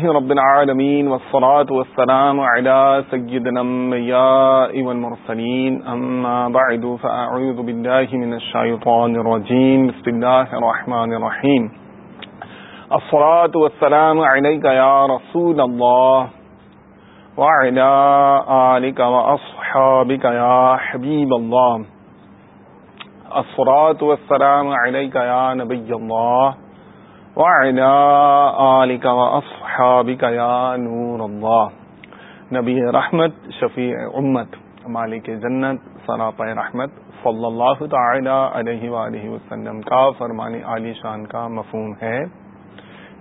رب العالمين والصلاة والسلام على سيدنا الأنبياء والمرسلين. أما بعد، فأعوذ بالله من الشيطان الرجيم. بسم الله الرحمن الرحيم. الصلاة والسلام عليك يا رسول الله وعلى آلك وأصحابك يا حبيب الله. الصلاة والسلام عليك يا نبي الله وعلى آلك وأصحابك يا نور الله. نبی رحمت، شفیع امت، مالک جنت سراپ رحمت، صلی اللہ تعالی علیہ وآلہ وسلم کا فرمان عالی شان کا مفہوم ہے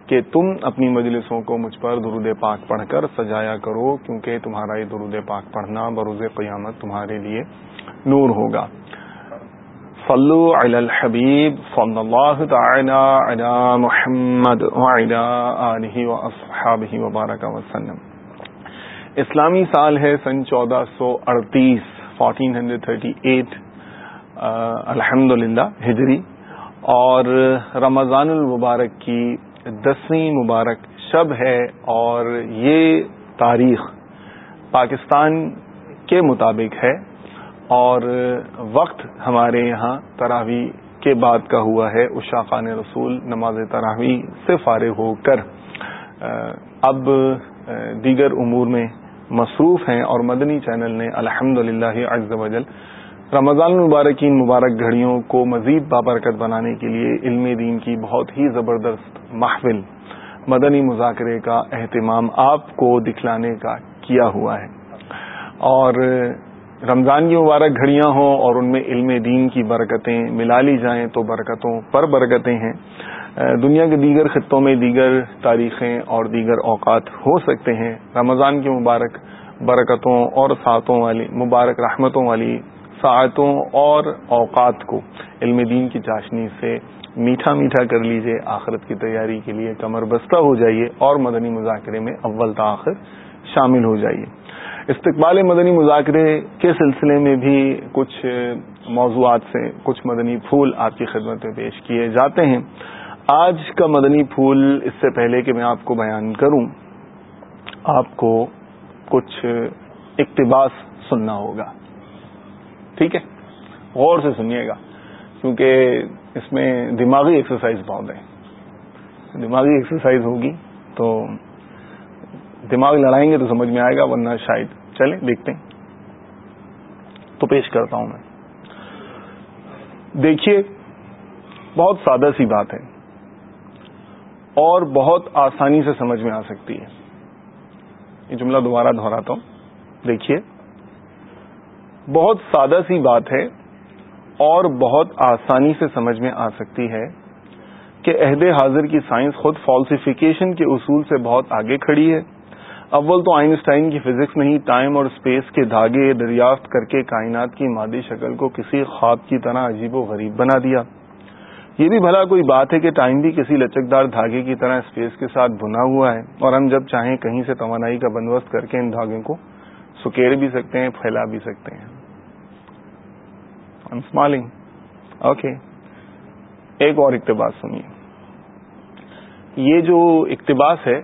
کہ تم اپنی مجلسوں کو مجھ پر درود پاک پڑھ کر سجایا کرو، کیونکہ تمہارا یہ درود پاک پڑھنا بروز قیامت تمہارے لیے نور ہوگا۔ صلو علی الحبیب صلی اللہ تعالی علی محمد وعلی آلہ و اصحابہ وبارک وسلم. اسلامی سال ہے سن چودہ سو اڑتیس فورٹین ہنڈریڈ تھرٹی ایٹ الحمد للہ ہجری، اور رمضان المبارک کی دسویں مبارک شب ہے، اور یہ تاریخ پاکستان کے مطابق ہے۔ اور وقت ہمارے یہاں تراوی کے بعد کا ہوا ہے۔ اشاقان رسول نماز تراوی سے فارغ ہو کر اب دیگر امور میں مصروف ہیں اور مدنی چینل نے الحمد للہ وجل رمضان المبارکین مبارک گھڑیوں کو مزید بابرکت بنانے کے لیے علم دین کی بہت ہی زبردست محفل، مدنی مذاکرے کا اہتمام آپ کو دکھلانے کا کیا ہوا ہے۔ اور رمضان کی مبارک گھڑیاں ہوں اور ان میں علم دین کی برکتیں ملا لی جائیں تو برکتوں پر برکتیں ہیں۔ دنیا کے دیگر خطوں میں دیگر تاریخیں اور دیگر اوقات ہو سکتے ہیں۔ رمضان کی مبارک برکتوں اور ساتوں والی، مبارک رحمتوں والی ساعتوں اور اوقات کو علم دین کی چاشنی سے میٹھا میٹھا کر لیجیے۔ آخرت کی تیاری کے لیے کمر بستہ ہو جائیے اور مدنی مذاکرے میں اول تاخر شامل ہو جائیے۔ استقبال مدنی مذاکرے کے سلسلے میں بھی کچھ موضوعات سے کچھ مدنی پھول آپ کی خدمت میں پیش کیے جاتے ہیں۔ آج کا مدنی پھول اس سے پہلے کہ میں آپ کو بیان کروں، آپ کو کچھ اقتباس سننا ہوگا۔ ٹھیک ہے؟ غور سے سنیے گا، کیونکہ اس میں دماغی ایکسرسائز بہت ہے۔ دماغی ایکسرسائز ہوگی تو دماغ لڑائیں گے تو سمجھ میں آئے گا، ورنہ شاید چلیں، دیکھتے ہیں۔ تو پیش کرتا ہوں میں۔ دیکھیے، بہت سادہ سی بات ہے اور بہت آسانی سے سمجھ میں آ سکتی ہے۔ یہ جملہ دوبارہ دہراتا ہوں۔ دیکھیے، بہت سادہ سی بات ہے اور بہت آسانی سے سمجھ میں آ سکتی ہے کہ عہد حاضر کی سائنس خود فالسیفیکیشن کے اصول سے بہت آگے کھڑی ہے۔ اول تو آئنسٹائن کی فزکس نہیں، ٹائم اور اسپیس کے دھاگے دریافت کر کے کائنات کی مادی شکل کو کسی خواب کی طرح عجیب و غریب بنا دیا۔ یہ بھی بھلا کوئی بات ہے کہ ٹائم بھی کسی لچکدار دھاگے کی طرح اسپیس کے ساتھ بنا ہوا ہے اور ہم جب چاہیں کہیں سے توانائی کا بندوبست کر کے ان دھاگوں کو سکیڑ بھی سکتے ہیں، پھیلا بھی سکتے ہیں۔ اسمالنگ اوکے ایک اور اقتباس سنیے۔ یہ جو اقتباس ہے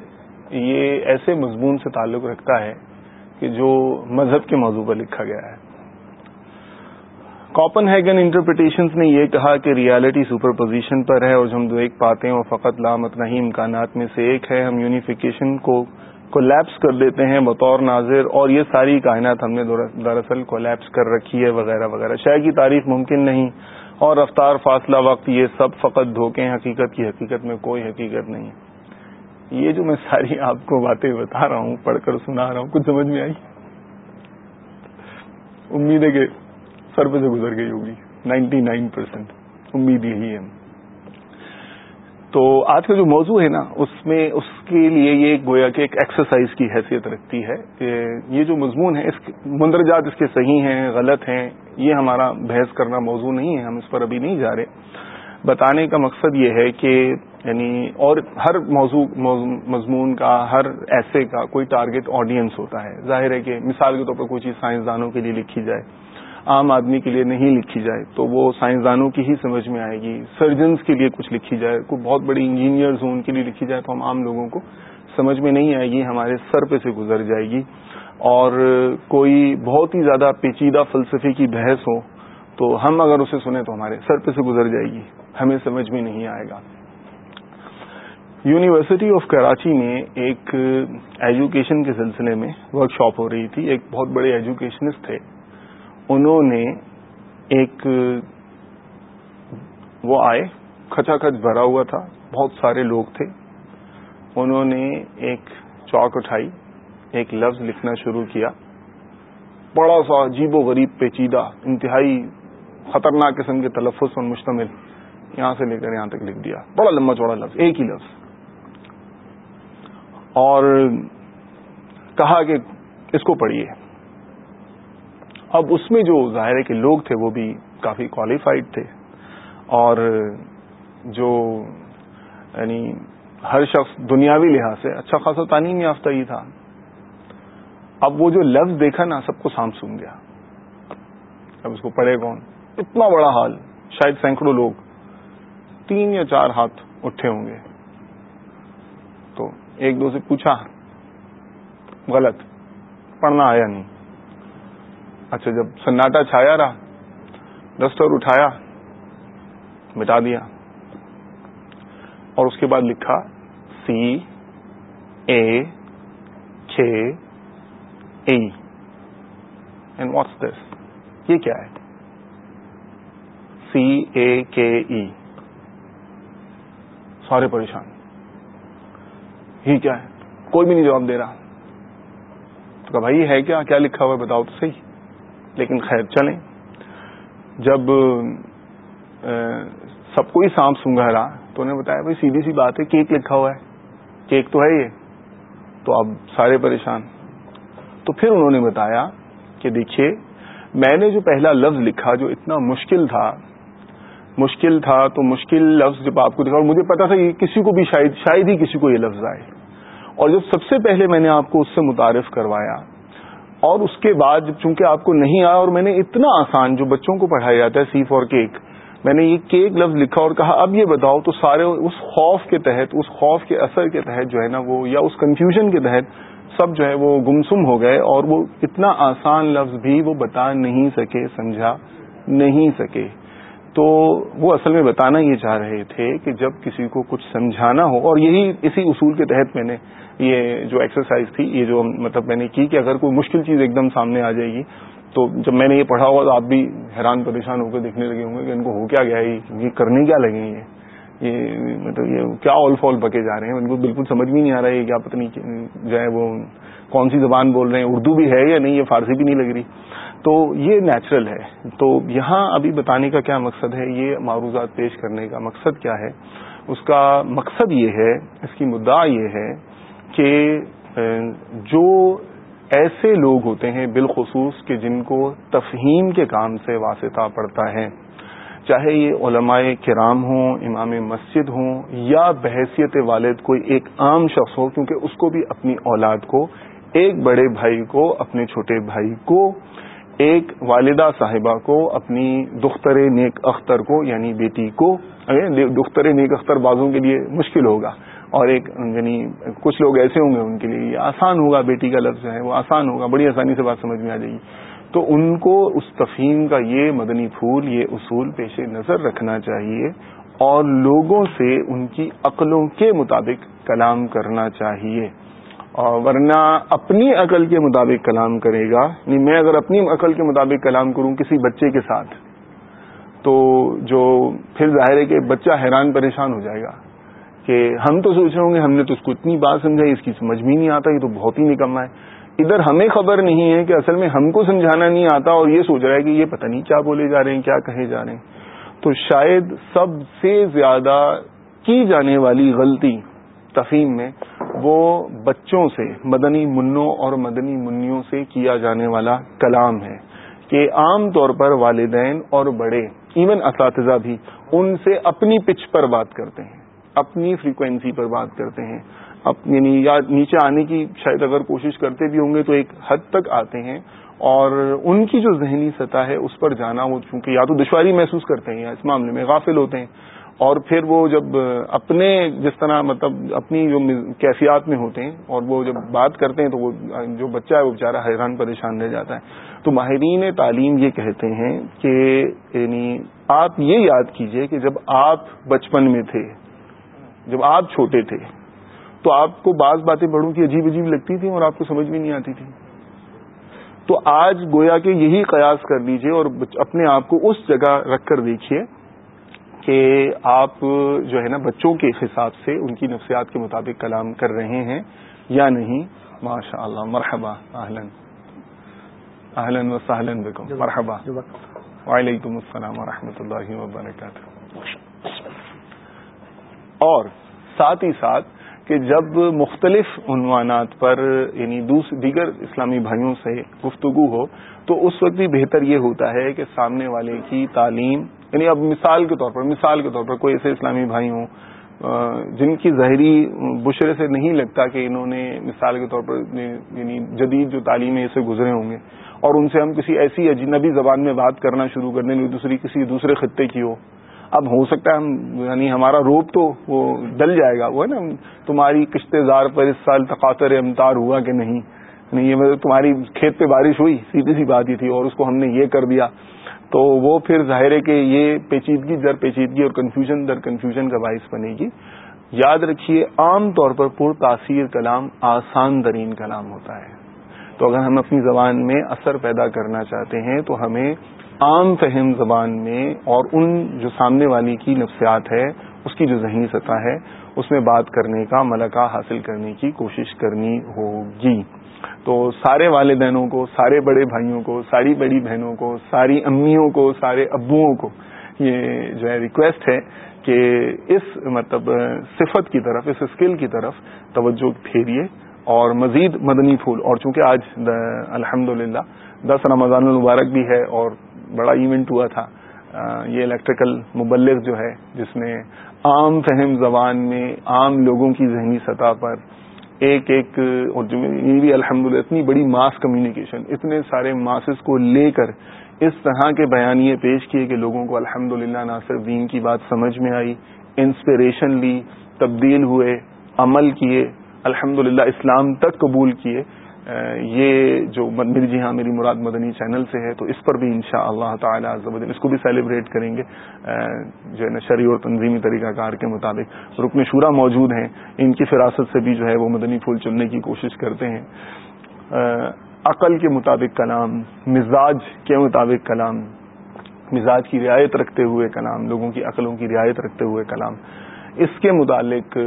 یہ ایسے مضمون سے تعلق رکھتا ہے کہ جو مذہب کے موضوع پر لکھا گیا ہے۔ کاپن ہیگن انٹرپریٹیشنز نے یہ کہا کہ ریالٹی سپر پوزیشن پر ہے اور جو ہم دیکھ پاتے ہیں، وہ فقط لامت نہیں، امکانات میں سے ایک ہے۔ ہم یونیفیکیشن کو کولیپس کر دیتے ہیں بطور ناظر اور یہ ساری کائنات ہم نے دراصل کولیپس کر رکھی ہے وغیرہ وغیرہ۔ شاید کی تعریف ممکن نہیں اور رفتار فاصلہ وقت یہ سب فقط دھوکے حقیقت کی حقیقت میں کوئی حقیقت نہیں یہ جو میں ساری آپ کو باتیں بتا رہا ہوں، پڑھ کر سنا رہا ہوں، کچھ سمجھ میں آئی؟ امید ہے کہ سر پہ سے گزر گئی ہوگی، نائنٹی نائن پرسینٹ امید یہی ہے۔ تو آج کا جو موضوع ہے نا، اس میں اس کے لیے یہ گویا کہ ایک ایکسرسائز کی حیثیت رکھتی ہے کہ یہ جو مضمون ہے، اس مندرجات اس کے صحیح ہیں، غلط ہیں، یہ ہمارا بحث کرنا موضوع نہیں ہے، ہم اس پر ابھی نہیں جا رہے۔ بتانے کا مقصد یہ ہے کہ یعنی اور ہر موضوع مضمون کا، ہر ایسے کا کوئی ٹارگٹ آڈینس ہوتا ہے۔ ظاہر ہے کہ مثال کے طور پر کوئی چیز سائنسدانوں کے لیے لکھی جائے، عام آدمی کے لیے نہیں لکھی جائے، تو وہ سائنسدانوں کی ہی سمجھ میں آئے گی۔ سرجنز کے لیے کچھ لکھی جائے، کوئی بہت بڑی انجینئرز ہوں، ان کے لیے لکھی جائے تو ہم عام لوگوں کو سمجھ میں نہیں آئے گی، ہمارے سر پہ سے گزر جائے گی۔ اور کوئی بہت ہی زیادہ پیچیدہ فلسفے کی بحث ہو تو ہم اگر اسے سنیں تو ہمارے سر پہ سے گزر جائے گی۔ ہمیں سمجھ میں نہیں آئے گا۔ یونیورسٹی آف کراچی میں ایک ایجوکیشن کے سلسلے میں ورک شاپ ہو رہی تھی۔ ایک بہت بڑے ایجوکیشنسٹ تھے۔ انہوں نے ایک، وہ آئے کھچا کھچ بھرا ہوا تھا۔ بہت سارے لوگ تھے۔ انہوں نے ایک چوک اٹھائی، ایک لفظ لکھنا شروع کیا۔ بڑا سا عجیب و غریب پیچیدہ انتہائی خطرناک قسم کے تلفظ پر مشتمل یہاں سے لے کر یہاں تک لکھ دیا۔ بڑا لمبا چوڑا لفظ، ایک ہی لفظ۔ اور کہا کہ اس کو پڑھیے۔ اب اس میں جو ظاہر ہے کہ لوگ تھے وہ بھی کافی کوالیفائڈ تھے۔ اور جو یعنی ہر شخص دنیاوی لحاظ سے اچھا خاصا تعلیم یافتہ ہی تھا۔ اب وہ جو لفظ دیکھا نا، سب کو سام سن گیا۔ اب اس کو پڑھے کون؟ اتنا بڑا حال، شاید سینکڑوں لوگ تین یا چار ہاتھ اٹھے ہوں گے۔ تو ایک دو سے پوچھا، غلط، پڑھنا آیا نہیں۔ اچھا جب سناٹا چھایا رہا ڈسٹر اٹھایا مٹا دیا، اور اس کے بعد لکھا، سی، اے چھ اینڈ واٹس دس یہ کیا ہے؟ سی اے کے ای سارے پریشان. ہی کیا ہے؟ کوئی بھی نہیں جواب دے رہا. تو کہ بھائی ہے کیا؟ کیا لکھا ہوا ہے؟ بتاؤ تو صحیح. لیکن خیر، چلیں. جب سب کو ہی سانپ سونگا رہا تو انہیں بتایا، بھائی، سیدھی سی بات ہے، کیک لکھا ہوا ہے. کیک تو ہے یہ. تو اب سارے پریشان. تو پھر انہوں نے بتایا کہ دیکھیے، میں نے جو پہلا لفظ لکھا، جو اتنا مشکل تھا مشکل تھا تو مشکل لفظ جب آپ کو دکھا اور مجھے پتا تھا کہ کسی کو بھی شاید شاید ہی کسی کو یہ لفظ آئے۔ اور جب سب سے پہلے میں نے آپ کو اس سے متعارف کروایا، اور اس کے بعد چونکہ آپ کو نہیں آیا اور میں نے اتنا آسان جو بچوں کو پڑھایا جاتا ہے، سی فور کیک، میں نے یہ کیک لفظ لکھا اور کہا، اب یہ بتاؤ تو سارے اس خوف کے تحت، اس خوف کے اثر کے تحت جو ہے نا وہ، یا اس کنفیوژن کے تحت سب جو ہے وہ گمسم ہو گئے اور وہ اتنا آسان لفظ بھی وہ بتا نہیں سکے، سمجھا نہیں سکے۔ تو وہ اصل میں بتانا یہ چاہ رہے تھے کہ جب کسی کو کچھ سمجھانا ہو، اور یہی اسی اصول کے تحت میں نے یہ جو ایکسرسائز تھی، یہ جو مطلب میں نے کی کہ اگر کوئی مشکل چیز ایک دم سامنے آ جائے گی، تو جب میں نے یہ پڑھا ہوا تو آپ بھی حیران پریشان ہو کے دیکھنے لگے ہوں گے کہ ان کو ہو کیا گیا، یہ کرنے کیا لگے یہ یہ مطلب یہ کیا آل فال بکے جا رہے ہیں؟ ان کو بالکل سمجھ بھی نہیں آ رہا ہے کیا پتہ نہیں جو ہے وہ کون سی زبان بول رہے ہیں؟ اردو بھی ہے یا نہیں؟ یہ فارسی بھی نہیں لگ رہی۔ تو یہ نیچرل ہے۔ تو یہاں ابھی بتانے کا کیا مقصد ہے، یہ معروضات پیش کرنے کا مقصد کیا ہے؟ اس کا مقصد یہ ہے، اس کی مدعا یہ ہے کہ جو ایسے لوگ ہوتے ہیں بالخصوص کہ جن کو تفہیم کے کام سے واسطہ پڑتا ہے، چاہے یہ علماء کرام ہوں، امام مسجد ہوں، یا بحیثیت والد کوئی ایک عام شخص ہو، کیونکہ اس کو بھی اپنی اولاد کو، ایک بڑے بھائی کو، اپنے چھوٹے بھائی کو ایک والدہ صاحبہ کو، اپنی دختر نیک اختر کو یعنی بیٹی کو دختر نیک اختر بازوں کے لیے مشکل ہوگا۔ اور ایک یعنی کچھ لوگ ایسے ہوں گے ان کے لیے، یہ آسان ہوگا، بیٹی کا لفظ ہے وہ آسان ہوگا، بڑی آسانی سے بات سمجھ میں آ جائے گی۔ تو ان کو اس تفہیم کا یہ مدنی پھول، یہ اصول پیش نظر رکھنا چاہیے اور لوگوں سے ان کی عقلوں کے مطابق کلام کرنا چاہیے۔ ورنہ اپنی عقل کے مطابق کلام کرے گا۔ نہیں، میں اگر اپنی عقل کے مطابق کلام کروں کسی بچے کے ساتھ، تو جو پھر ظاہر ہے کہ بچہ حیران پریشان ہو جائے گا کہ ہم تو سوچ رہے ہوں گے ہم نے تو اس کو اتنی بات سمجھائی، اس کی سمجھ بھی نہیں آتا، یہ تو بہت ہی نکما ہے ادھر ہمیں خبر نہیں ہے کہ اصل میں ہم کو سمجھانا نہیں آتا اور یہ سوچ رہا ہے کہ یہ پتہ نہیں کیا بولے جا رہے ہیں، کیا کہے جا رہے ہیں۔ تو شاید سب سے زیادہ کی جانے والی غلطی تفہیم میں وہ بچوں سے، مدنی منوں اور مدنی منوں سے کیا جانے والا کلام ہے کہ عام طور پر والدین اور بڑے ایون اساتذہ بھی ان سے اپنی پچ پر بات کرتے ہیں، اپنی فریکوینسی پر بات کرتے ہیں۔ یعنی یا نیچے آنے کی شاید اگر کوشش کرتے بھی ہوں گے تو ایک حد تک آتے ہیں اور ان کی جو ذہنی سطح ہے، اس پر جانا وہ چونکہ یا تو دشواری محسوس کرتے ہیں یا اس معاملے میں غافل ہوتے ہیں۔ اور پھر وہ جب اپنے جس طرح مطلب اپنی جو کیفیات میں ہوتے ہیں اور وہ جب بات کرتے ہیں تو وہ جو بچہ ہے وہ بےچارا حیران پریشان رہ جاتا ہے۔ تو ماہرین تعلیم یہ کہتے ہیں کہ یعنی آپ یہ یاد کیجیے کہ جب آپ بچپن میں تھے، جب آپ چھوٹے تھے، تو آپ کو بعض باتیں بڑوں کی عجیب عجیب لگتی تھیں اور آپ کو سمجھ بھی نہیں آتی تھی تو آج گویا کہ یہی قیاس کر لیجیے اور اپنے آپ کو اس جگہ رکھ کر دیکھیے کہ آپ جو ہے نا بچوں کے حساب سے ان کی نفسیات کے مطابق کلام کر رہے ہیں یا نہیں؟ ماشاء اللہ مرحبا اہلن اہلن و سہلن بکم مرحبا۔ وعلیکم السلام ورحمۃ اللہ وبرکاتہ۔ اور ساتھ ہی ساتھ کہ جب مختلف عنوانات پر یعنی دیگر اسلامی بھائیوں سے گفتگو ہو تو اس وقت بھی بہتر یہ ہوتا ہے کہ سامنے والے کی تعلیم یعنی اب مثال کے طور پر، مثال کے طور پر کوئی ایسے اسلامی بھائی ہوں جن کی ظاہری بشرے سے نہیں لگتا کہ انہوں نے مثال کے طور پر یعنی جدید جو تعلیمیں اسے گزرے ہوں گے، اور ان سے ہم کسی ایسی اجنبی زبان میں بات کرنا شروع کر دیں دوسری کسی دوسرے خطے کی ہو۔ اب ہو سکتا ہے ہم یعنی ہمارا روپ تو وہ ڈل جائے گا، وہ ہے نا، تمہاری کشتے زار پر اس سال تقاطر امتار ہوا کہ نہیں؟ یعنی یہ تمہاری کھیت پہ بارش ہوئی، سیدھی سی بات ہی تھی، اور اس کو ہم نے یہ کر دیا۔ تو وہ پھر ظاہر ہے کہ یہ پیچیدگی در پیچیدگی اور کنفیوژن در کنفیوژن کا باعث بنے گی۔ یاد رکھیے، عام طور پر پر تاثیر کلام آسان ترین کلام ہوتا ہے۔ تو اگر ہم اپنی زبان میں اثر پیدا کرنا چاہتے ہیں، تو ہمیں عام فہم زبان میں اور ان جو سامنے والی کی نفسیات ہے، اس کی جو ذہنی سطح ہے، اس میں بات کرنے کا، ملکہ حاصل کرنے کی کوشش کرنی ہوگی۔ تو سارے والدینوں کو، سارے بڑے بھائیوں کو، ساری بڑی بہنوں کو، ساری امیوں کو، سارے ابوؤں کو یہ جو ہے ریکویسٹ ہے کہ اس مطلب صفت کی طرف، اس اسکل کی طرف توجہ پھیریے اور مزید مدنی پھول، اور چونکہ آج الحمد للہ دس رمضان المبارک بھی ہے اور بڑا ایونٹ ہوا تھا یہ الیکٹریکل مبلغ جو ہے، جس میں عام فہم زبان میں عام لوگوں کی ذہنی سطح پر ایک ایک اور یہ بھی الحمد اتنی بڑی ماس کمیونیکیشن اتنے سارے ماسز کو لے کر اس طرح کے بیانیے پیش کیے کہ لوگوں کو الحمد للہ ناصر دین کی بات سمجھ میں آئی انسپریشن لی، تبدیل ہوئے، عمل کیے الحمد اسلام تک قبول کیے۔ یہ جو میری جی ہاں میری مراد مدنی چینل سے ہے، تو اس پر بھی انشاء اللہ تعالیٰ اس کو بھی سیلیبریٹ کریں گے جو ہے نشری اور تنظیمی طریقہ کار کے مطابق۔ رکن شورا موجود ہیں، ان کی فراست سے بھی جو ہے وہ مدنی پھول چننے کی کوشش کرتے ہیں۔ عقل کے مطابق کلام، مزاج کے مطابق کلام، مزاج کی رعایت رکھتے ہوئے کلام، لوگوں کی عقلوں کی رعایت رکھتے ہوئے کلام۔ اس کے متعلق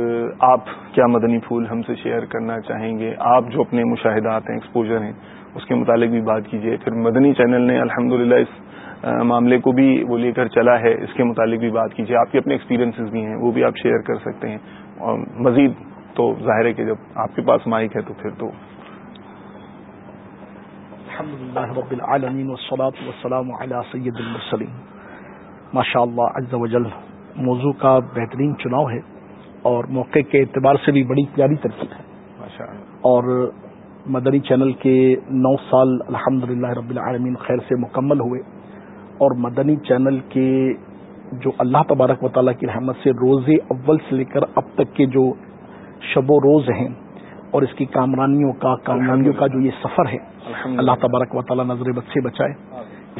آپ کیا مدنی پھول ہم سے شیئر کرنا چاہیں گے؟ آپ جو اپنے مشاہدات ہیں ایکسپوجر ہیں، اس کے متعلق بھی بات کیجیے پھر مدنی چینل نے الحمد اس معاملے کو بھی وہ لے کر چلا ہے۔ اس کے متعلق بھی بات کیجیے آپ کے اپنے ایکسپیرینسز بھی ہیں، وہ بھی آپ شیئر کر سکتے ہیں۔ اور مزید تو ظاہر ہے کہ جب آپ کے پاس مائک ہے تو پھر تو ماشاء اللہ موضوع کا بہترین چناؤ ہے اور موقع کے اعتبار سے بھی بڑی پیاری ترکیب ہے۔ اور مدری چینل کے نو سال الحمد رب العالمین خیر سے مکمل ہوئے اور مدنی چینل کے جو اللہ تبارک و تعالیٰ کی رحمت سے روز اول سے لے کر اب تک کے جو شب و روز ہیں اور اس کی کامرانیوں کا کامیابیوں کا جو یہ سفر ہے اللہ تبارک و تعالیٰ نظر بد سے بچائے۔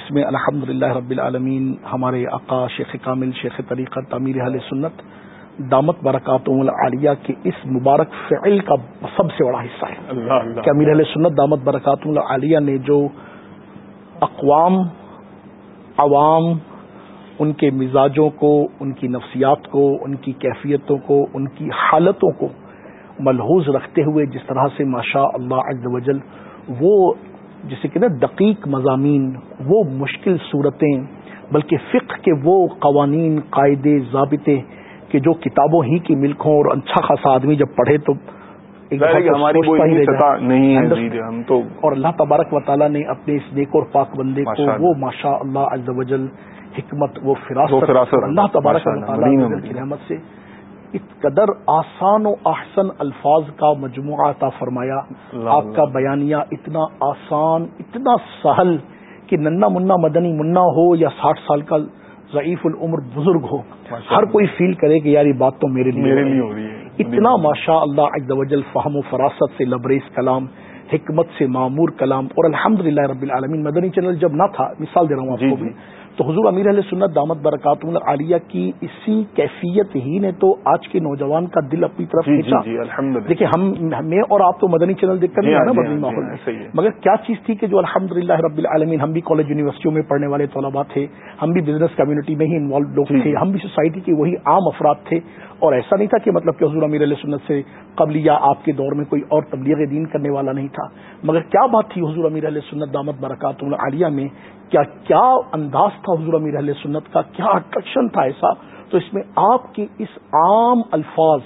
اس میں الحمد رب العالمین ہمارے آقا شیخ کامل شیخ طریقہ تعمیر حل سنت دامت برکاتم العالیہ کے اس مبارک فعل کا سب سے بڑا حصہ ہے کہ امیر علیہ سنت دامت برکات العالیہ نے جو اقوام عوام ان کے مزاجوں کو ان کی نفسیات کو ان کی کیفیتوں کو ان کی حالتوں کو ملحوظ رکھتے ہوئے جس طرح سے ماشاء اللہ عز وجل وہ جسے کہ نا دقیق مضامین وہ مشکل صورتیں بلکہ فقہ کے وہ قوانین قاعدے ضابطے کہ جو کتابوں ہی کی ملک ہوں اور اچھا خاصا آدمی جب پڑھے تو اور اللہ تبارک و تعالیٰ نے اپنے اس نیک اور پاک بندے کو وہ ماشاء اللہ عز و جل حکمت وہ فراست اللہ تبارک و تعالیٰ کی رحمت سے قدر آسان و احسن الفاظ کا مجموعہ عطا فرمایا۔ آپ کا بیانیہ اتنا آسان اتنا سہل کہ ننا منا مدنی منا ہو یا ساٹھ سال کا ضعیف العمر بزرگ ہو ہر کوئی فیل کرے کہ یار یہ بات تو میرے لیے میرے لیے ہو رہی ہے۔ اتنا ماشاء اللہ وجل فہم و فراست سے لبریز کلام حکمت سے معمور کلام اور الحمد رب العالمین۔ مدنی چینل جب نہ تھا مثال دے رہا ہوں آپ جی، کو بھی۔ جی۔ تو حضور امیر علیہ سنت دامت برکات عالیہ کی اسی کیفیت ہی نے تو آج کے نوجوان کا دل اپنی طرف جی جی جی دیکھیے ہم میں اور آپ تو مدنی چینل دیکھ کر نہیں نا مدنی ماحول میں مگر کیا چیز تھی کہ جو الحمد رب العالمین ہم بھی کالج یونیورسٹیوں میں پڑھنے والے طلبا تھے ہم بھی بزنس کمیونٹی میں ہی انوالو لوگ تھے ہم بھی سوسائٹی کے وہی عام افراد تھے۔ اور ایسا نہیں تھا کہ مطلب کہ حضور امیر علیہ سنت سے قبل یا آپ کے دور میں کوئی اور تبلیغ دین کرنے والا نہیں تھا۔ مگر کیا بات تھی حضور امیر علیہ سنت دامت برکات عالیہ میں کیا کیا انداز تھا حضور امیر علیہ سنت کا؟ کیا اٹریکشن تھا ایسا؟ تو اس میں آپ کی اس عام الفاظ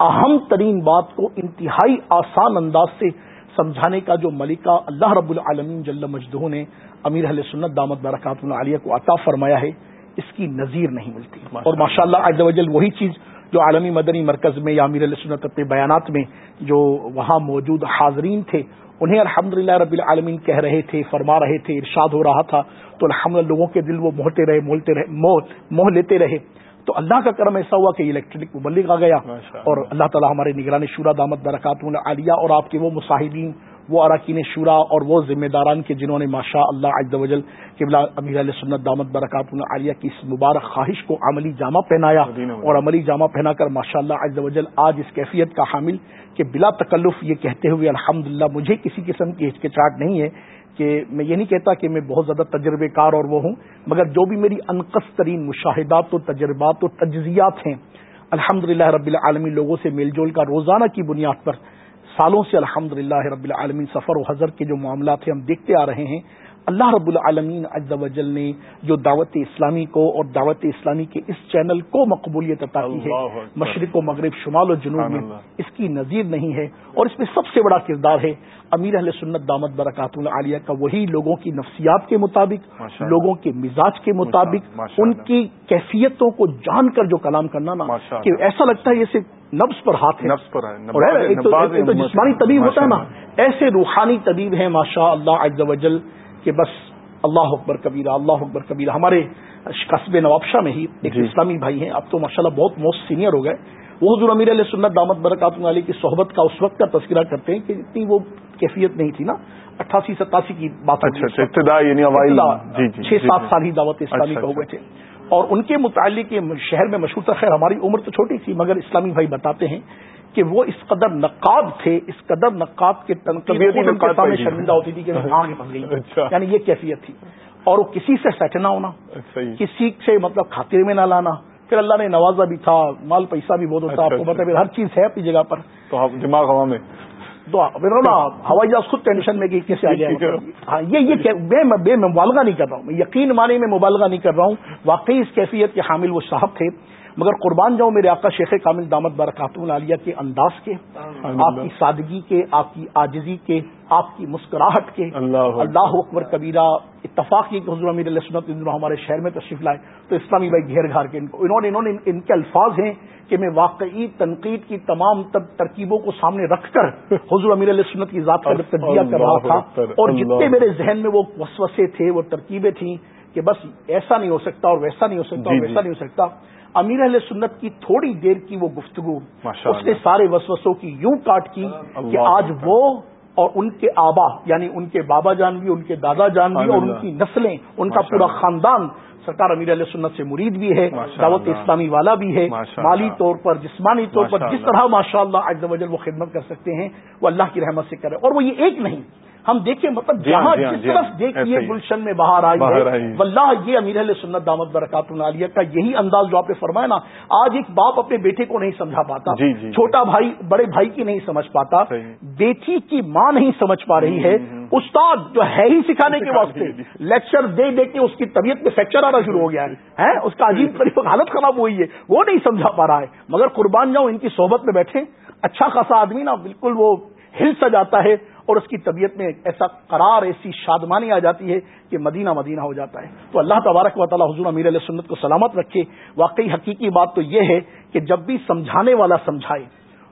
اہم ترین بات کو انتہائی آسان انداز سے سمجھانے کا جو ملکہ اللہ رب العالمین جل مجدہ نے امیر علیہ سنت دامت برکات عالیہ کو عطا فرمایا ہے اس کی نظیر نہیں ملتی۔ اور ماشاء اللہ وجل وہی چیز جو عالمی مدنی مرکز میں یا امیر علیہ سنت اپنے بیانات میں جو وہاں موجود حاضرین تھے انہیں الحمد رب العالمین کہہ رہے تھے فرما رہے تھے ارشاد ہو رہا تھا۔ تو الحمد لوگوں کے دل وہ موہتے رہے مولتے رہے موہ لیتے رہے۔ تو اللہ کا کرم ایسا ہوا کہ الیکٹرک مبلغ آ گیا۔ اور اللہ تعالیٰ ہمارے نگرانی شورا دامت برکات عالیہ اور آپ کے وہ مصاحبین وہ اراکین شورا اور وہ ذمہ داران کے جنہوں نے ماشاء اللہ اجد وجل قبلہ امیر علیہ سنت دامت برکات عالیہ کی اس مبارک خواہش کو عملی جامہ پہنایا اور عملی جامہ پہنا کر ماشاء اللہ اجد وجل آج اس کیفیت کا حامل کہ بلا تکلف یہ کہتے ہوئے الحمد مجھے کسی قسم کی ہچکچاہٹ نہیں ہے کہ میں یہ نہیں کہتا کہ میں بہت زیادہ تجربے کار اور وہ ہوں مگر جو بھی میری انقص ترین مشاہدات و تجربات و تجزیات ہیں الحمد رب العالمین لوگوں سے میل جول کا روزانہ کی بنیاد پر سالوں سے الحمد رب العالمین سفر و حضرت کے جو معاملات ہیں ہم دیکھتے آ رہے ہیں اللہ رب العالمین عز و جل نے جو دعوت اسلامی کو اور دعوت اسلامی کے اس چینل کو مقبولیت عطا کی ہے مشرق و مغرب شمال و جنوب میں اس کی نظیر نہیں ہے اور اس میں سب سے بڑا کردار ہے۔ امیر اہل سنت دامت برکات العالیہ کا وہی لوگوں کی نفسیات کے مطابق لوگوں کے مزاج کے مطابق ان کی کیفیتوں کو جان کر جو کلام کرنا نا کہ ایسا لگتا ہے یہ صرف نفس پر ہاتھ ہے۔ جسمانی طبیب ہوتا ہے نا ایسے روحانی طبیب ہیں ماشاء اللہ و جل کہ بس اللہ اکبر کبیرہ اللہ اکبر کبیرہ۔ ہمارے قصب نوابشاہ میں ہی ایک جی۔ اسلامی بھائی ہیں اب تو ماشاءاللہ بہت موسٹ سینئر ہو گئے۔ وہ حضور امیر علیہ سنت دامت برکات علی کی صحبت کا اس وقت کا تذکرہ کرتے ہیں کہ اتنی وہ کیفیت نہیں تھی نا۔ اٹھاسی ستاسی کی بات اچھا، اچھا، یعنی جی، جی، چھ سات سال ہی دعوت اسلامی اچھا، کا ہوئے تھے۔ اور ان کے متعلق شہر میں مشہور تھا۔ خیر ہماری عمر تو چھوٹی تھی مگر اسلامی بھائی بتاتے ہیں کہ وہ اس قدر نقاب تھے اس قدر نقاب کے سامنے شرمندہ ہوتی تھی کہ گئی اچھا۔ یعنی یہ کیفیت تھی۔ اور وہ کسی سے سیٹ نہ ہونا کسی سے مطلب خاطر میں نہ لانا۔ پھر اللہ نے نوازا بھی تھا مال پیسہ بھی بہت ہوتا آپ کو اچھا، مطلب ہر چیز ہے اپنی جگہ پر۔ تو دماغ ہوا میں۔ تو ہوائی جہاز خود ٹینشن میں کیسے آ گیا ہاں یہ یہ میں مبالغہ نہیں کر رہا ہوں۔ میں یقین مانے میں مبالغہ نہیں کر رہا ہوں۔ واقعی اس کیفیت کے حامل وہ صاحب تھے۔ مگر قربان جاؤں میرے آقا شیخ کامل دامت برکاتون عالیہ کے انداز کے آپ کی سادگی کے آپ کی آجزی کے آپ کی مسکراہٹ کے۔ اللہ اللہ اکبر کبیرہ اتفاق یہ کہ حضور امیر علیہ سنت ہمارے شہر میں تشریف لائے۔ تو اسلامی بھائی گھیر گھار کے انہوں نے انہوں نے ان کے الفاظ ہیں کہ میں واقعی تنقید کی تمام ترکیبوں کو سامنے رکھ کر حضور امیر علیہ سنت کی ذات کا تجزیہ کر رہا تھا اور جتنے میرے ذہن میں وہ وسوسے تھے وہ ترکیبیں تھیں کہ بس ایسا نہیں ہو سکتا اور ویسا نہیں ہو سکتا اور جی، ویسا جی۔ نہیں ہو سکتا۔ امیر علیہ سنت کی تھوڑی دیر کی وہ گفتگو اس نے سارے وسوسوں کی یوں کاٹ کی کہ آج وہ اور ان کے آبا یعنی ان کے بابا جان بھی ان کے دادا جان بھی اور ان کی نسلیں ان کا پورا خاندان سرکار امیر علیہ سنت سے مرید بھی ہے دعوت اسلامی والا بھی ہے مالی طور پر جسمانی طور پر جس طرح ماشاء اللہ وہ خدمت کر سکتے ہیں وہ اللہ کی رحمت سے کرے۔ اور وہ یہ ایک نہیں ہم دیکھیں مطلب جی جہاں ہاں، جس جی طرف دیکھیے گلشن میں باہر آئی ہے واللہ یہ امیر علیہ سنت دامت برکات العالیہ کا یہی انداز جو آپ نے فرمایا نا آج ایک باپ اپنے بیٹے کو نہیں سمجھا پاتا جی، چھوٹا بھائی بڑے بھائی کی نہیں سمجھ پاتا بیٹی کی ماں نہیں سمجھ پا رہی ہے۔ استاد جو ہے ہی سکھانے کے واسطے لیکچر دے دے کے اس کی طبیعت میں فریکچر آنا شروع ہو گیا ہے۔ اس کا عجیب طریقے حالت خراب ہوئی ہے۔ وہ نہیں سمجھا پا رہا ہے۔ مگر قربان جاؤ ان کی صحبت میں بیٹھے اچھا خاصا آدمی نا بالکل وہ ہل سا جاتا ہے۔ اور اس کی طبیعت میں ایسا قرار، ایسی شادمانی آ جاتی ہے کہ مدینہ مدینہ ہو جاتا ہے۔ تو اللہ تبارک و تعالیٰ حضور امیر علیہ سنت کو سلامت رکھے۔ واقعی حقیقی بات تو یہ ہے کہ جب بھی سمجھانے والا سمجھائے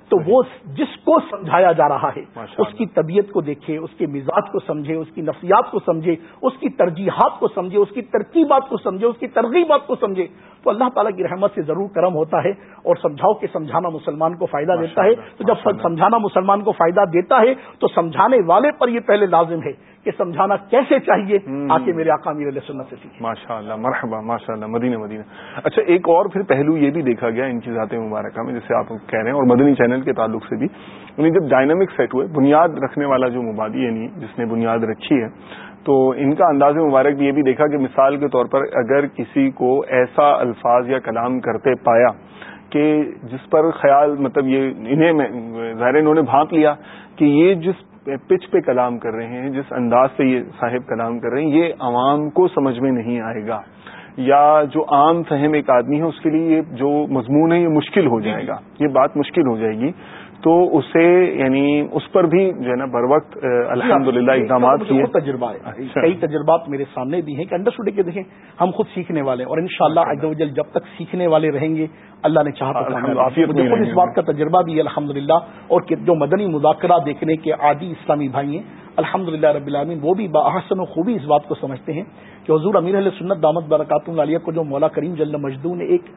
تو وہ جس کو سمجھایا جا رہا ہے اس کی طبیعت کو دیکھے اس کے مزاج کو سمجھے اس کی نفسیات کو سمجھے اس کی ترجیحات کو سمجھے اس کی ترکیبات کو سمجھے اس کی ترغیبات کو سمجھے تو اللہ تعالیٰ کی رحمت سے ضرور کرم ہوتا ہے اور سمجھاؤ کہ سمجھانا مسلمان کو فائدہ دیتا ہے۔ تو جب سمجھانا مسلمان کو فائدہ دیتا ہے تو سمجھانے والے پر یہ پہلے لازم ہے۔ کہ سمجھانا کیسے چاہیے؟ آ کے میرے آقا میر سنت سے سیکھیں۔ ماشاء اللہ مرحبا ماشاء اللہ مدینہ مدینہ۔ اچھا ایک اور پھر پہلو یہ بھی دیکھا گیا ان کی ذات مبارکہ میں جیسے آپ کہہ رہے ہیں اور مدنی چینل کے تعلق سے بھی۔ انہیں جب ڈائنامک سیٹ ہوئے بنیاد رکھنے والا جو مبادی یعنی جس نے بنیاد رکھی ہے تو ان کا انداز مبارک بھی یہ بھی دیکھا کہ مثال کے طور پر اگر کسی کو ایسا الفاظ یا کلام کرتے پایا کہ جس پر خیال مطلب یہ انہیں ظاہر انہوں نے بھانپ لیا کہ یہ جس پچ پہ کلام کر رہے ہیں، جس انداز سے یہ صاحب کلام کر رہے ہیں، یہ عوام کو سمجھ میں نہیں آئے گا۔ یا جو عام فہم ایک آدمی ہے، اس کے لیے یہ جو مضمون ہے، یہ مشکل ہو جائے گا۔ یہ بات مشکل ہو جائے گی۔ تو اسے یعنی اس پر بھی جو ہے نا بر وقت الحمد للہ اقدامات تجربہ اچھا۔ کئی تجربات میرے سامنے بھی ہیں کہ انڈر کے دیکھیں ہم خود سیکھنے والے ہیں اور ان شاء اللہ جب تک سیکھنے والے رہیں گے اللہ نے چاہا خود اس بات کا تجربہ بھی الحمد للہ اور جو مدنی مذاکرہ دیکھنے کے عادی اسلامی بھائی ہیں الحمد للہ رب العالمین وہ بھی باحسن و خوبی اس بات کو سمجھتے ہیں کہ حضور امیر علیہ سنت دامت برکات عالیہ کو جو مولا کریم جل مجدو نے ایک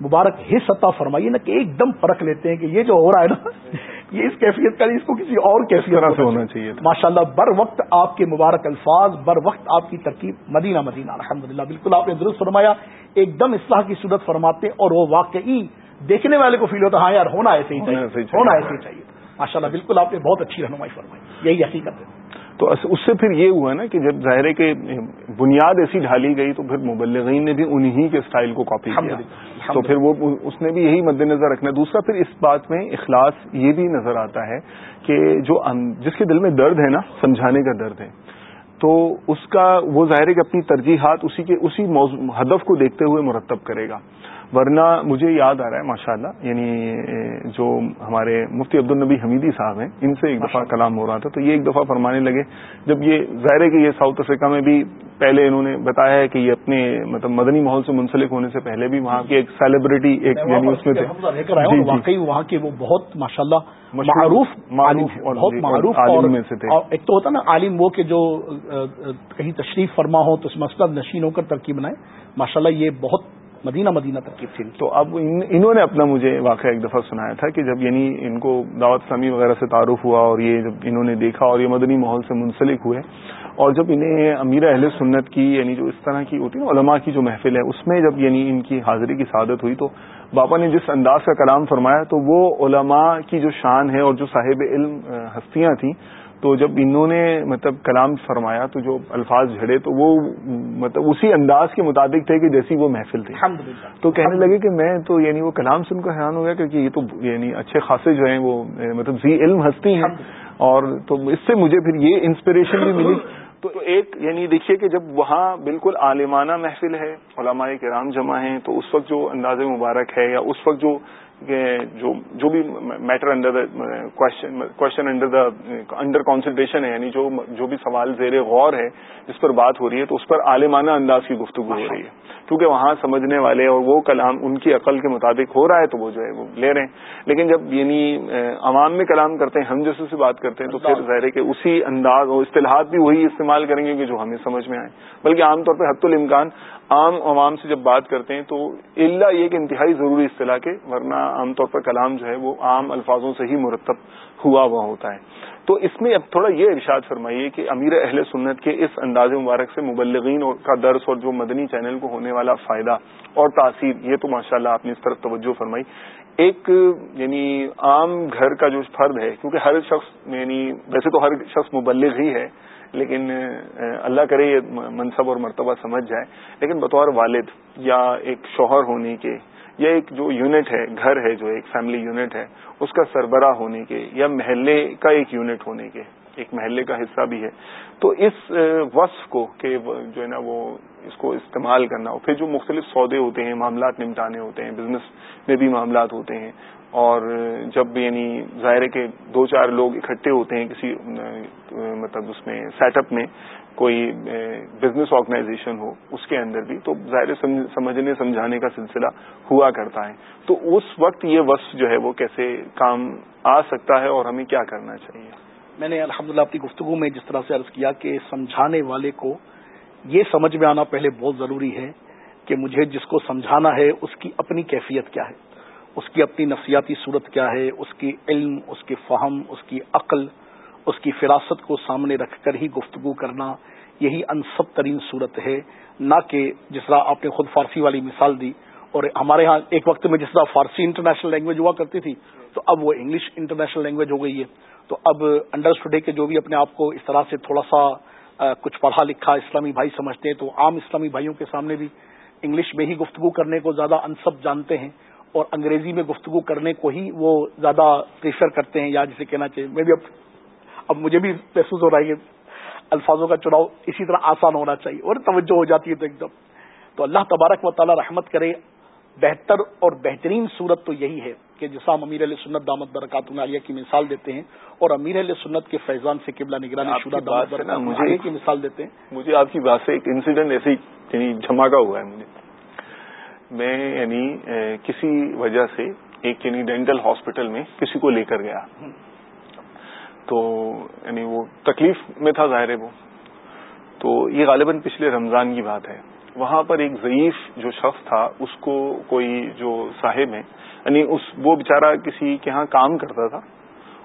مبارک حص عطا فرمائیے نا کہ ایک دم فرق لیتے ہیں کہ یہ جو ہو رہا ہے نا یہ اس کیفیت کا اس کو کسی اور کیفیت سے ہونا چاہیے۔ ماشاء اللہ بر وقت آپ کے مبارک الفاظ بر وقت آپ کی ترکیب مدینہ مدینہ الحمد للہ بالکل آپ نے درست فرمایا ایک دم اصلاح کی صورت فرماتے اور وہ واقعی دیکھنے والے کو فیل ہوتا ہاں یار ہونا ایسے ہی چاہیے ہونا ایسے ہی چاہیے۔ ماشاء اللہ بالکل آپ نے بہت اچھی رہنمائی فرمائی یہی حقیقت ہے۔ تو اس سے پھر یہ ہوا نا کہ جب ظاہر کے بنیاد ایسی ڈھالی گئی تو پھر مبلغین نے بھی انہی کے اسٹائل کو کاپی کیا۔ تو پھر وہ اس نے بھی یہی مد نظر رکھنا۔ دوسرا پھر اس بات میں اخلاص یہ بھی نظر آتا ہے کہ جو جس کے دل میں درد ہے نا سمجھانے کا درد ہے تو اس کا وہ ظاہر کہ اپنی ترجیحات اسی کے اسی ہدف کو دیکھتے ہوئے مرتب کرے گا۔ ورنہ مجھے یاد آ رہا ہے ماشاء اللہ یعنی جو ہمارے مفتی عبد النبی حمیدی صاحب ہیں ان سے ایک دفعہ کلام ہو رہا تھا تو یہ ایک دفعہ فرمانے لگے جب یہ ظاہر ہے کہ یہ ساؤتھ افریقہ میں بھی پہلے انہوں نے بتایا ہے کہ یہ اپنے مطلب مدنی ماحول سے منسلک ہونے سے پہلے بھی وہاں کی ایک سیلیبریٹی ایک یعنی اس میں تھے۔ جی، جی۔ واقعی وہاں کے وہ بہت ماشاء اللہ معروف معروف بہت معروف میں سے تھے۔ ایک تو ہوتا نا عالم وہ کہ جو کہیں تشریف فرما ہو تو اس مسئلہ نشین ہو کر ترکیب بنائے۔ ماشاء اللہ یہ بہت مدینہ مدینہ تک کی تھی تو اب انہوں نے اپنا مجھے واقعہ ایک دفعہ سنایا تھا کہ جب یعنی ان کو دعوت اسلامی وغیرہ سے تعارف ہوا اور یہ جب انہوں نے دیکھا اور یہ مدنی ماحول سے منسلک ہوئے اور جب انہیں امیر اہل سنت کی یعنی جو اس طرح کی ہوتی ہے علماء کی جو محفل ہے، اس میں جب یعنی ان کی حاضری کی سعادت ہوئی تو باپا نے جس انداز کا کلام فرمایا تو وہ علماء کی جو شان ہے اور جو صاحب علم ہستیاں تھیں تو جب انہوں نے مطلب کلام فرمایا تو جو الفاظ جھڑے تو وہ مطلب اسی انداز کے مطابق تھے کہ جیسی وہ محفل تھی۔ تو کہنے لگے کہ میں تو یعنی وہ کلام سن کر حیران ہو گیا کہ یہ تو یعنی اچھے خاصے جو ہیں وہ مطلب زی علم ہستی ہیں۔ اور تو اس سے مجھے پھر یہ انسپریشن بھی ملی۔ تو ایک یعنی دیکھیے کہ جب وہاں بالکل عالمانہ محفل ہے علماء کرام جمع ہیں تو اس وقت جو انداز مبارک ہے یا اس وقت جو جو جو بھی matter under question under the under concentration ہے یعنی جو جو بھی سوال زیر غور ہے جس پر بات ہو رہی ہے تو اس پر عالمانہ انداز کی گفتگو ہو رہی ہے۔ کیونکہ وہاں سمجھنے والے اور وہ کلام ان کی عقل کے مطابق ہو رہا ہے تو وہ جو ہے وہ لے رہے ہیں۔ لیکن جب یعنی عوام میں کلام کرتے ہیں ہم جیسے سے بات کرتے ہیں تو پھر ظاہر ہے کہ اسی انداز اور اصطلاحات بھی وہی استعمال کریں گے کہ جو ہمیں سمجھ میں آئے۔ بلکہ عام طور پہ حت الامکان عام عوام سے جب بات کرتے ہیں تو اللہ یہ کہ انتہائی ضروری اصطلاح کے، ورنہ عام طور پر کلام جو ہے وہ عام الفاظوں سے ہی مرتب ہوا ہوا ہوتا ہے۔ تو اس میں اب تھوڑا یہ ارشاد فرمائیے کہ امیر اہل سنت کے اس انداز مبارک سے مبلغین کا درس اور جو مدنی چینل کو ہونے والا فائدہ اور تاثیر، یہ تو ماشاء اللہ آپ نے اس طرف توجہ فرمائی۔ ایک یعنی عام گھر کا جو فرد ہے، کیونکہ ہر شخص یعنی ویسے تو ہر شخص مبلغ ہی ہے لیکن اللہ کرے یہ منصب اور مرتبہ سمجھ جائے۔ لیکن بطور والد یا ایک شوہر ہونے کے، یا ایک جو یونٹ ہے، گھر ہے، جو ایک فیملی یونٹ ہے، اس کا سربراہ ہونے کے، یا محلے کا ایک یونٹ ہونے کے۔ ایک محلے کا حصہ بھی ہے۔ تو اس وصف کو کہ جو ہے نا وہ اس کو استعمال کرنا، اور پھر جو مختلف سودے ہوتے ہیں، معاملات نمٹانے ہوتے ہیں بزنس میں بھی معاملات ہوتے ہیں، اور جب یعنی ظاہر ہے کہ دو چار لوگ اکٹھے ہوتے ہیں کسی مطلب اس میں سیٹ اپ میں کوئی بزنس آرگنائزیشن ہو، اس کے اندر بھی تو ظاہر سمجھنے، سمجھانے کا سلسلہ ہوا کرتا ہے۔ تو اس وقت یہ وصف جو ہے وہ کیسے کام آ سکتا ہے اور ہمیں کیا کرنا چاہیے؟ میں نے الحمد للہ اپنی گفتگو میں جس طرح سے عرض کیا کہ سمجھانے والے کو یہ سمجھ میں آنا پہلے بہت ضروری ہے کہ مجھے جس کو سمجھانا ہے اس کی اپنی کیفیت کیا ہے، اس کی اپنی نفسیاتی صورت کیا ہے، اس کی علم، اس کی فہم، اس کی عقل، اس کی فراست کو سامنے رکھ کر ہی گفتگو کرنا یہی انصب ترین صورت ہے۔ نہ کہ جس طرح آپ نے خود فارسی والی مثال دی اور ہمارے ہاں ایک وقت میں جس طرح فارسی انٹرنیشنل لینگویج ہوا کرتی تھی تو اب وہ انگلش انٹرنیشنل لینگویج ہو گئی ہے۔ تو اب انڈر اسٹوڈے کے جو بھی اپنے آپ کو اس طرح سے تھوڑا سا کچھ پڑھا لکھا اسلامی بھائی سمجھتے ہیں، تو عام اسلامی بھائیوں کے سامنے بھی انگلش میں ہی گفتگو کرنے کو زیادہ انصب جانتے ہیں اور انگریزی میں گفتگو کرنے کو ہی وہ زیادہ پریفر کرتے ہیں، یا جسے کہنا چاہیے۔ میں بھی اب اب مجھے بھی محسوس ہو رہا ہے کہ الفاظوں کا چناؤ اسی طرح آسان ہونا چاہیے اور توجہ ہو جاتی ہے تو ایک دم۔ تو اللہ تبارک و تعالی رحمت کرے، بہتر اور بہترین صورت تو یہی ہے۔ کہ ہم امیر علیہ سنت دامت برکات عالیہ کی مثال دیتے ہیں اور امیر علیہ سنت کے فیضان سے قبلہ نگرانی شدہ دامت برکات کی مثال دیتے ہیں۔ مجھے آپ کی بات سے ایک انسیڈنٹ ایسے یعنی جھماکا ہوا ہے مجھے۔ میں یعنی کسی وجہ سے ایک یعنی ڈینٹل ہاسپٹل میں کسی کو لے کر گیا۔ تو یعنی وہ تکلیف میں تھا ظاہر ہے وہ۔ تو یہ غالباً پچھلے رمضان کی بات ہے۔ وہاں پر ایک ضعیف جو شخص تھا اس کو کوئی جو صاحب ہے یعنی اس وہ بےچارا کسی کے ہاں کام کرتا تھا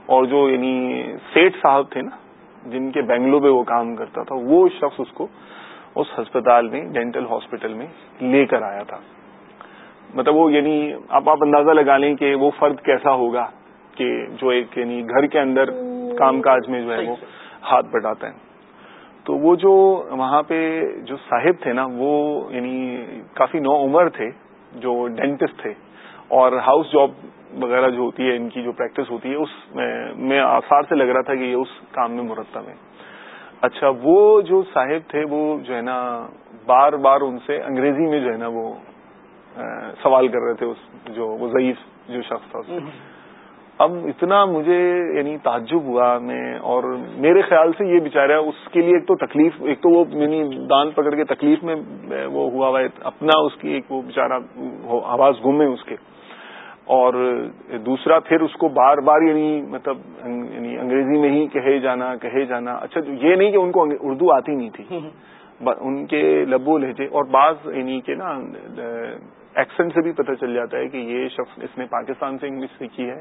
اور جو یعنی سیٹ صاحب تھے نا، جن کے بنگلو پہ وہ کام کرتا تھا، وہ شخص اس کو اس ہسپتال میں، ڈینٹل ہاسپٹل میں لے کر آیا تھا۔ مطلب وہ یعنی آپ آپ اندازہ لگا لیں کہ وہ فرد کیسا ہوگا کہ جو ایک یعنی گھر کے اندر کام کاج میں جو ہے وہ ہاتھ بٹاتا ہے تو وہ جو وہاں پہ جو صاحب تھے نا، وہ یعنی کافی نو عمر تھے، جو ڈینٹسٹ تھے۔ اور ہاؤس جاب وغیرہ جو ہوتی ہے، ان کی جو پریکٹس ہوتی ہے، اس میں آثار سے لگ رہا تھا کہ یہ اس کام میں مرتب ہے اچھا وہ جو صاحب تھے، وہ جو ہے نا، بار بار ان سے انگریزی میں جو ہے نا، وہ سوال کر رہے تھے اس جو، وہ ضعیف جو شخص تھا اب اتنا مجھے یعنی تعجب ہوا میں، اور میرے خیال سے یہ بےچارا اس کے لیے ایک تو تکلیف، ایک تو وہ یعنی دان پکڑ کے تکلیف میں، وہ ہوا ہوا اپنا اس کی ایک وہ بےچارا آواز گمے اس کے۔ اور دوسرا پھر اس کو بار بار یعنی مطلب یعنی انگریزی میں ہی کہے جانا کہے جانا۔ اچھا یہ نہیں کہ ان کو اردو آتی نہیں تھی۔ ان کے لبو لہجے اور بعض یعنی کہ نا ایکسنٹ سے بھی پتہ چل جاتا ہے کہ یہ شخص اس نے پاکستان سے انگلش سیکھی ہے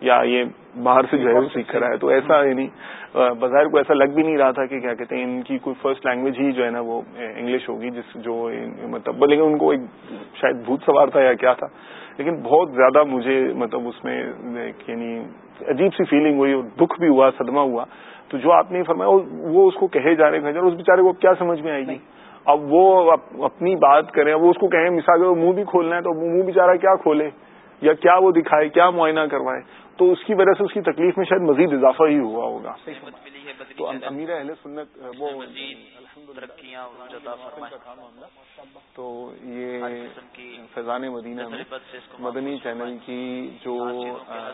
یا یہ باہر سے جو ہے وہ سیکھ رہا ہے۔ تو ایسا یعنی بظاہر کو ایسا لگ بھی نہیں رہا تھا کہ کیا کہتے ہیں ان کی کوئی فرسٹ لینگویج ہی جو ہے نا وہ انگلش ہوگی جس جو مطلب لیکن ان کو ایک شاید بھوت سوار تھا یا کیا تھا۔ لیکن بہت زیادہ مجھے مطلب اس میں یعنی عجیب سی فیلنگ ہوئی اور دکھ بھی ہوا، صدمہ ہوا۔ تو جو آپ نے فرمایا، وہ اس کو کہے جا رہے ہیں اس بیچارے کو کیا سمجھ میں آئے گی؟ اب وہ اپنی بات کریں وہ اس کو کہیں مثال منہ بھی کھولنا ہے تو منہ بیچارہ کیا کھولے؟ یا کیا وہ دکھائے، کیا معائنہ کروائے، تو اس کی وجہ سے اس کی تکلیف میں شاید مزید اضافہ ہی ہوا ہوگا۔ تو امیر اہل سنت، وہ تو یہ فیضان مدینہ میں مدنی چینل کی جو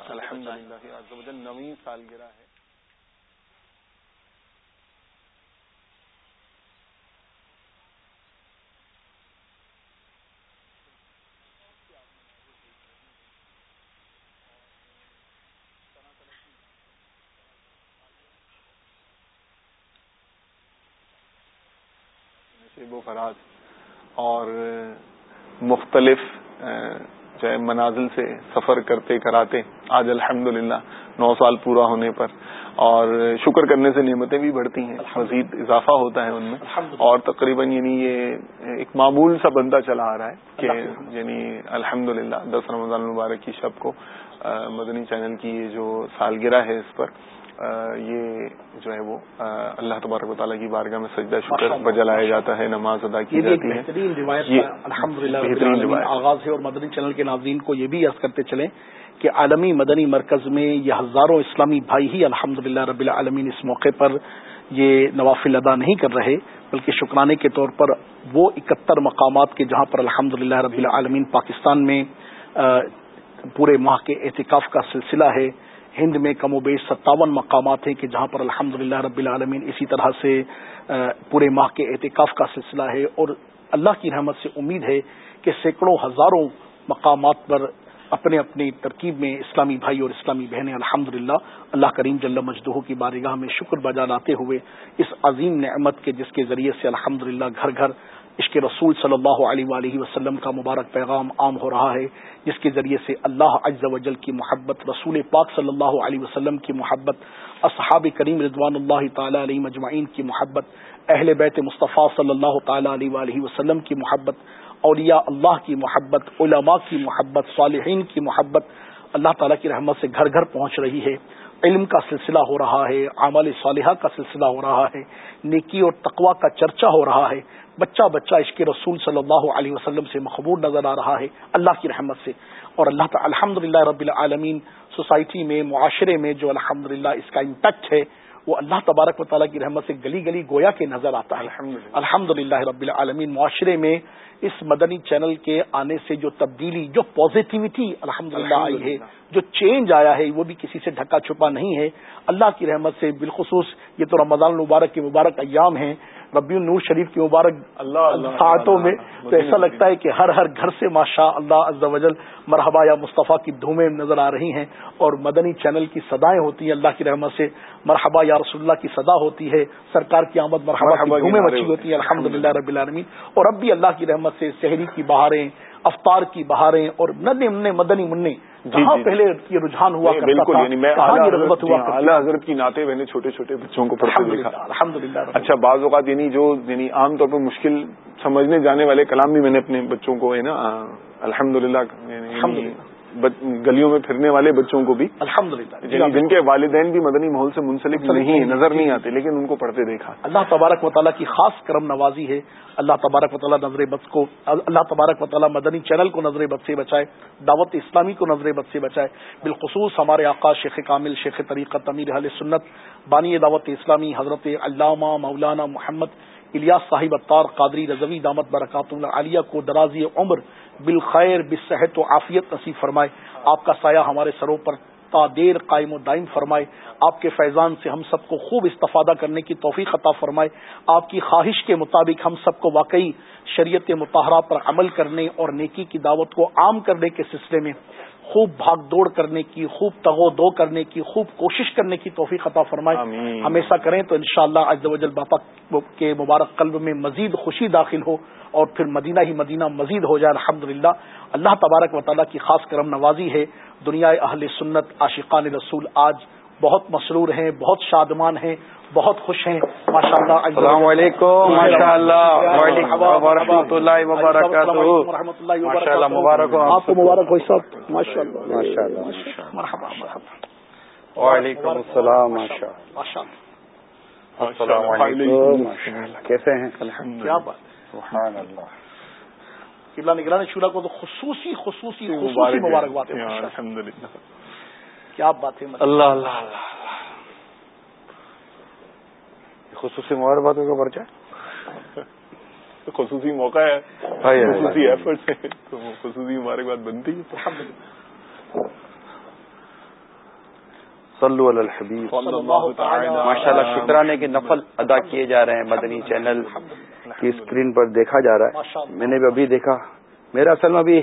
الحمد للہ نویں سالگرہ ہے۔ و فراز اور مختلف جو ہے منازل سے سفر کرتے کراتے آج الحمد نو سال پورا ہونے پر اور شکر کرنے سے نعمتیں بھی بڑھتی ہیں مزید اضافہ ہوتا ہے ان میں اور تقریباً یعنی یہ ایک معمول سا بندہ چلا آ رہا ہے کہ یعنی الحمد دس رمضان المبارک کی شب کو مدنی چینل کی یہ جو سالگرہ ہے اس پر یہ جو ہے وہ اللہ تبارک و تعالیٰ کی بارگاہ میں سجدہ شکر بجلایا جاتا ہے نماز ادا کی جاتی ہے۔ بہترین روایت الحمد للہ آغاز ہے اور مدنی چینل کے ناظرین کو یہ بھی عرض کرتے چلیں کہ عالمی مدنی مرکز میں یہ ہزاروں اسلامی بھائی ہی الحمد رب العالمین اس موقع پر یہ نوافل ادا نہیں کر رہے بلکہ شکرانے کے طور پر وہ اکہتر مقامات کے جہاں پر الحمد رب العالمین پاکستان میں پورے ماہ کے احتکاف کا سلسلہ ہے۔ ہند میں کم و بیش ستاون مقامات ہیں کہ جہاں پر الحمد رب العالمین اسی طرح سے پورے ماہ کے احتکاف کا سلسلہ ہے اور اللہ کی رحمت سے امید ہے کہ سینکڑوں ہزاروں مقامات پر اپنے اپنی ترکیب میں اسلامی بھائی اور اسلامی بہنیں الحمد اللہ کریم جل مجدہ کی بارگاہ میں شکر بجا لاتے ہوئے اس عظیم نعمت کے جس کے ذریعے سے الحمد گھر گھر عشق رسول صلی اللہ علیہ وآلہ وسلم کا مبارک پیغام عام ہو رہا ہے، جس کے ذریعے سے اللہ عز و جل کی محبت، رسول پاک صلی اللہ علیہ وسلم کی محبت، اصحاب کریم رضوان اللہ تعالی علیہ مجمعین کی محبت، اہل بیت مصطفیٰ صلی اللہ تعالی علیہ وآلہ وسلم کی محبت، اولیاء اللہ کی محبت، علماء کی محبت، صالحین کی محبت، اللہ تعالیٰ کی رحمت سے گھر گھر پہنچ رہی ہے۔ علم کا سلسلہ ہو رہا ہے عمل صالحہ کا سلسلہ ہو رہا ہے، نیکی اور تقوا کا چرچا ہو رہا ہے۔ بچہ بچہ عشق رسول صلی اللہ علیہ وسلم سے مقبول نظر آ رہا ہے، اللہ کی رحمت سے۔ اور اللہ تعالی الحمد رب العالمین، سوسائٹی میں، معاشرے میں جو الحمد اس کا امپیکٹ ہے وہ اللہ تبارک و تعالیٰ کی رحمت سے گلی گلی گویا کے نظر آتا ہے۔ الحمد للہ رب العالمین معاشرے میں اس مدنی چینل کے آنے سے جو تبدیلی جو پازیٹیوٹی الحمد آئی ہے جو چینج آیا ہے وہ بھی کسی سے ڈھکا چھپا نہیں ہے۔ اللہ کی رحمت سے بالخصوص یہ تو رمضان المبارک کے مبارک ایام ہیں۔ ربی النور شریف کی مبارک ساعتوں میں تو ایسا لگتا ہے کہ ہر ہر گھر سے ماشاء اللہ عز و جل مرحبا یا مصطفیٰ کی دھومیں نظر آ رہی ہیں اور مدنی چینل کی صدایں ہوتی ہیں اللہ کی رحمت سے مرحبا یا رسول اللہ کی صدا ہوتی ہے سرکار کی آمد مرحبا کی دھومیں مچی ہوتی ہیں الحمد للہ رب العالمین۔ اور اب بھی اللہ کی رحمت سے شہری کی بہاریں افطار کی بہاریں اور ننے منع مدنی منع جی، جہاں جی۔ پہلے یہ رجحان ہوا بالکل یعنی میں اعلیٰ حضرت کی ناطے میں نے چھوٹے چھوٹے بچوں کو پڑھتے دیکھا۔ الحمد للہ اچھا بعض اوقات یعنی جو یعنی عام طور پر مشکل سمجھنے جانے والے کلام بھی میں نے اپنے بچوں کو ہے نا الحمد للہ یعنی گلیوں میں پھرنے والے بچوں کو بھی۔ الحمد للہ یعنی جن کے والدین بھی مدنی ماحول سے منسلک نہیں نظر نہیں آتے لیکن ان کو پڑھتے دیکھا۔ اللہ تبارک و تعالیٰ کی خاص کرم نوازی ہے۔ اللہ تبارک و تعالیٰ نظر بد کو اللہ تبارک و تعالیٰ مدنی چینل کو نظر بد سے بچائے دعوت اسلامی کو نظر بد سے بچائے۔ بالخصوص ہمارے آقا شیخ کامل شیخ طریقت امیر حل سنت بانی دعوت اسلامی حضرت علامہ مولانا محمد الیاس صاحب اطار قادری رضوی دامت برکات اللہ علیہ کو درازی عمر بالخیر، بالصحت و عافیت نصیب فرمائے۔ آپ کا سایہ ہمارے سروں پر تا دیر قائم و دائم فرمائے۔ آپ کے فیضان سے ہم سب کو خوب استفادہ کرنے کی توفیق عطا فرمائے۔ آپ کی خواہش کے مطابق ہم سب کو واقعی شریعت مطالعہ پر عمل کرنے اور نیکی کی دعوت کو عام کرنے کے سلسلے میں خوب بھاگ دوڑ کرنے کی خوب تغو دو کرنے کی خوب کوشش کرنے کی توفیق عطا فرمائے۔ ہم ایسا کریں تو انشاءاللہ شاء اللہ باپا کے مبارک قلب میں مزید خوشی داخل ہو اور پھر مدینہ ہی مدینہ مزید ہو جائے۔ الحمد اللہ تبارک و تعالیٰ کی خاص کرم نوازی ہے۔ دنیا اہل سنت عاشقان رسول آج بہت مسرور ہیں بہت شادمان ہیں بہت خوش ہیں۔ ماشاء اللہ السلام علیکم ماشاء اللہ ورحمۃ اللہ وبرکاتہ۔ ماشاء اللہ مبارک ہو آپ کو مبارک ہو سب۔ ماشاء اللہ ماشاء اللہ مرحبا مرحبا۔ وعلیکم السلام ماشاء اللہ السلام علیکم کیسے ہیں؟ کیا بات سبحان اللہ قبلہ نگران شورا کو تو خصوصی خصوصی خصوصی مبارکباد الحمد للہ کیا بات ہے اللہ اللہ اللہ خصوصی مبارکباد کا پرچہ خصوصی موقع ہے۔ خصوصی ایفرٹ ہے۔ تو خصوصی مبارکباد بنتی ہے۔ صلو علی الحبیب۔ ماشاء اللہ شکرانے کے نفل ادا کیے جا رہے ہیں مدنی چینل۔ کی اسکرین پر دیکھا جا رہا ہے۔ میں نے بھی ابھی دیکھا۔ میرا اصل میں ابھی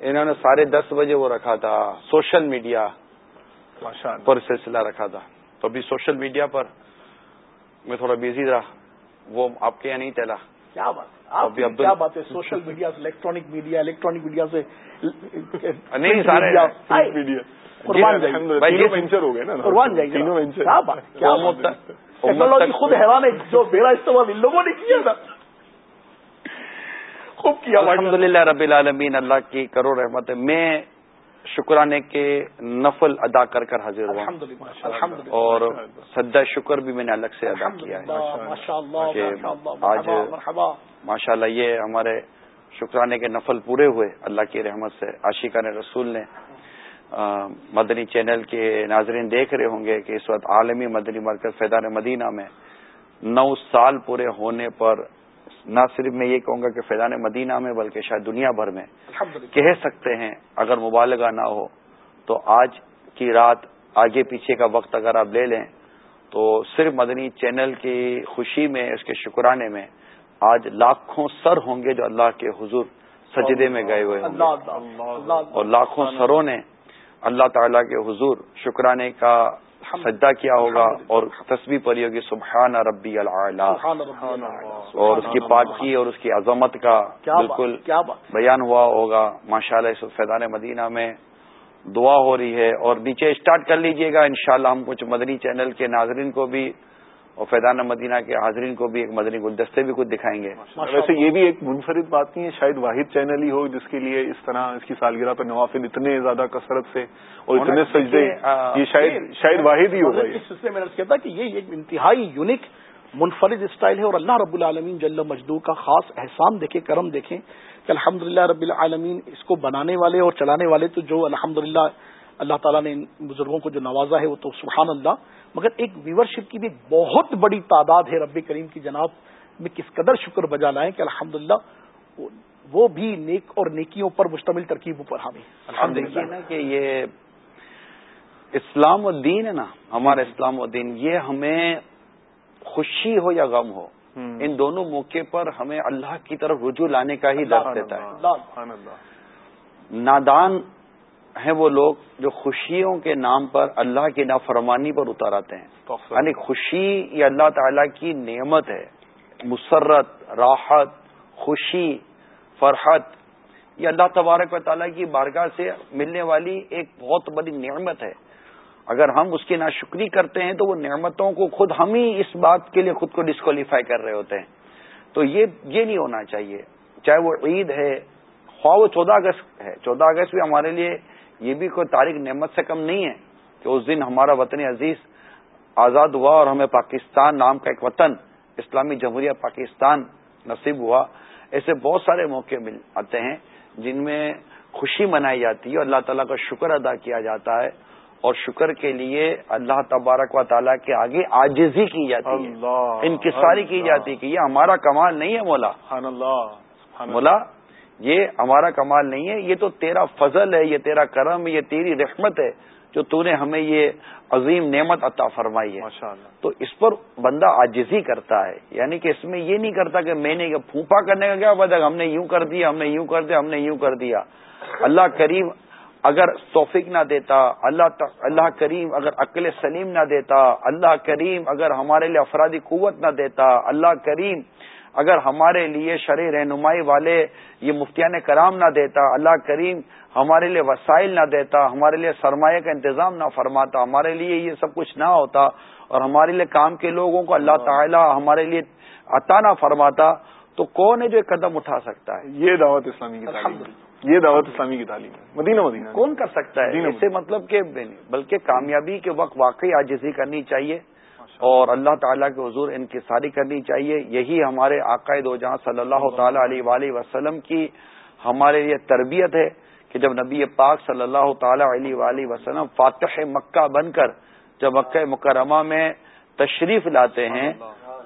انہوں نے ساڑھے دس بجے وہ رکھا تھا۔ Social media. پر سلسلہ رکھا تھا۔ تو ابھی سوشل میڈیا پر میں تھوڑا بزی رہا۔ وہ آپ کے یہاں نہیں چلا کیا بات کیا بات ہے؟ سوشل میڈیا سے الیکٹرانک میڈیا الیکٹرانک میڈیا سے نہیں سارے میڈیا ہو گئے نا۔ قربان جائیں گے ٹیکنالوجی خود حیران ہے۔ جو میرا استعمال ان لوگوں نے کیا تھا۔ خوب کیا۔ الحمد للہ رب العالمین اللہ کی کرو رحمت میں شکرانے کے نفل ادا کر کر حاضر ہوا۔ اور سدا شکر بھی میں نے الگ سے ادا کیا ہے۔ آج ماشاء اللہ یہ ہمارے شکرانے کے نفل پورے ہوئے۔ اللہ کی رحمت سے عاشقان رسول نے مدنی چینل کے ناظرین دیکھ رہے ہوں گے کہ اس وقت عالمی مدنی مرکز فیضان مدینہ میں نو سال پورے ہونے پر نہ صرف میں یہ کہوں گا کہ فیضان مدینہ میں بلکہ شاید دنیا بھر میں کہہ سکتے ہیں اگر مبالغہ نہ ہو تو آج کی رات آگے پیچھے کا وقت اگر آپ لے لیں تو صرف مدنی چینل کی خوشی میں اس کے شکرانے میں آج لاکھوں سر ہوں گے جو اللہ کے حضور سجدے میں گئے ہوئے اور لاکھوں سروں نے اللہ تعالی کے حضور شکرانے کا سجدہ کیا ہوگا اور تصویر پڑی ہوگی سبحان ربی اللہ. اور اس کی پاکی اور اس کی عظمت کا بالکل بیان ہوا ہوگا. ماشاء اللہ فیضان مدینہ میں دعا ہو رہی ہے اور نیچے اسٹارٹ کر لیجیے گا. انشاءاللہ ہم کچھ مدنی چینل کے ناظرین کو بھی اور فیضان مدینہ کے حاضرین کو بھی ایک مدنی گلدستے بھی کچھ دکھائیں گے۔ ویسے یہ بھی ایک منفرد بات نہیں ہے شاید واحد چینل ہی ہو جس کے لیے اس طرح اس کی سالگرہ پہ نوافل اتنے زیادہ کثرت سے اور اتنے سجدے یہ شاید شاید واحد ہی ہوگا اس سلسلے میں کہتا کہ یہ ایک انتہائی یونیک منفرد اسٹائل ہے اور اللہ رب العالمین جل مجدو کا خاص احسان دیکھیں کرم دیکھیں کہ الحمد رب العالمین اس کو بنانے والے اور چلانے والے تو جو الحمد اللہ تعالیٰ نے ان بزرگوں کو جو نوازا ہے وہ تو سبحان اللہ مگر ایک ویورشپ کی بھی بہت بڑی تعداد ہے رب کریم کی جناب میں کس قدر شکر بجا لائیں کہ الحمد وہ بھی نیک اور نیکیوں پر مشتمل ترکیبوں پر ہمیں نا کہ یہ اسلام الدین ہے نا ہمارا اسلام الدین یہ ہمیں خوشی ہو یا غم ہو ان دونوں موقع پر ہمیں اللہ کی طرف رجوع لانے کا ہی درد دیتا ہے۔ نادان ہیں وہ لوگ جو خوشیوں کے نام پر اللہ کی نافرمانی پر اتر آتے ہیں یعنی خوشی یہ اللہ تعالی کی نعمت ہے۔ مسرت راحت خوشی فرحت یہ اللہ تبارک و تعالیٰ کی بارگاہ سے ملنے والی ایک بہت بڑی نعمت ہے۔ اگر ہم اس کی ناشکری کرتے ہیں تو وہ نعمتوں کو خود ہم ہی اس بات کے لیے خود کو ڈسکوالیفائی کر رہے ہوتے ہیں۔ تو یہ یہ نہیں ہونا چاہیے۔ چاہے وہ عید ہے خواہ وہ چودہ اگست ہے چودہ اگست بھی ہمارے لیے یہ بھی کوئی تاریخ نعمت سے کم نہیں ہے کہ اس دن ہمارا وطن عزیز آزاد ہوا اور ہمیں پاکستان نام کا ایک وطن اسلامی جمہوریہ پاکستان نصیب ہوا۔ ایسے بہت سارے موقع مل آتے ہیں جن میں خوشی منائی جاتی ہے اور اللہ تعالیٰ کا شکر ادا کیا جاتا ہے اور شکر کے لیے اللہ تبارک و تعالیٰ کے آگے آجزی کی جاتی ہے۔ انکساری کی جاتی ہے کہ یہ ہمارا کمال نہیں ہے مولا۔ مولا یہ ہمارا کمال نہیں ہے یہ تو تیرا فضل ہے یہ تیرا کرم یہ تیری رحمت ہے جو تو نے ہمیں یہ عظیم نعمت عطا فرمائی ہے۔ تو اس پر بندہ آجزی کرتا ہے یعنی کہ اس میں یہ نہیں کرتا کہ میں نے پھوپا کرنے کا کیا بدک ہم نے یوں کر دیا ہم نے یوں کر دیا ہم نے یوں کر دیا۔ اللہ کریم اگر توفیق نہ دیتا اللہ اللہ کریم اگر عقل سلیم نہ دیتا اللہ کریم اگر ہمارے لیے افرادی قوت نہ دیتا اللہ کریم اگر ہمارے لیے شرح رہنمائی والے یہ مفتیان کرام نہ دیتا اللہ کریم ہمارے لیے وسائل نہ دیتا ہمارے لیے سرمایہ کا انتظام نہ فرماتا ہمارے لیے یہ سب کچھ نہ ہوتا اور ہمارے لیے کام کے لوگوں کو اللہ تعالیٰ ہمارے لیے عطا نہ فرماتا تو کون ہے جو ایک قدم اٹھا سکتا ہے؟ یہ دعوت اسلامی کی تعلیم یہ دعوت اسلامی کی تعلیم مدینہ مدینہ۔ کون کر سکتا ہے؟ اسے مطلب کہ بلکہ کامیابی کے وقت واقعی آجزی کرنی چاہیے۔ اور اللہ تعالیٰ کے حضور ان کی ساری کرنی چاہیے۔ یہی ہمارے عقائد و جہاں صلی اللہ تعالیٰ علیہ وآلہ وسلم کی ہمارے لیے تربیت ہے کہ جب نبی پاک صلی اللہ تعالیٰ علیہ وآلہ وسلم فاتح مکہ بن کر جب مکہ مکرمہ میں تشریف لاتے ہیں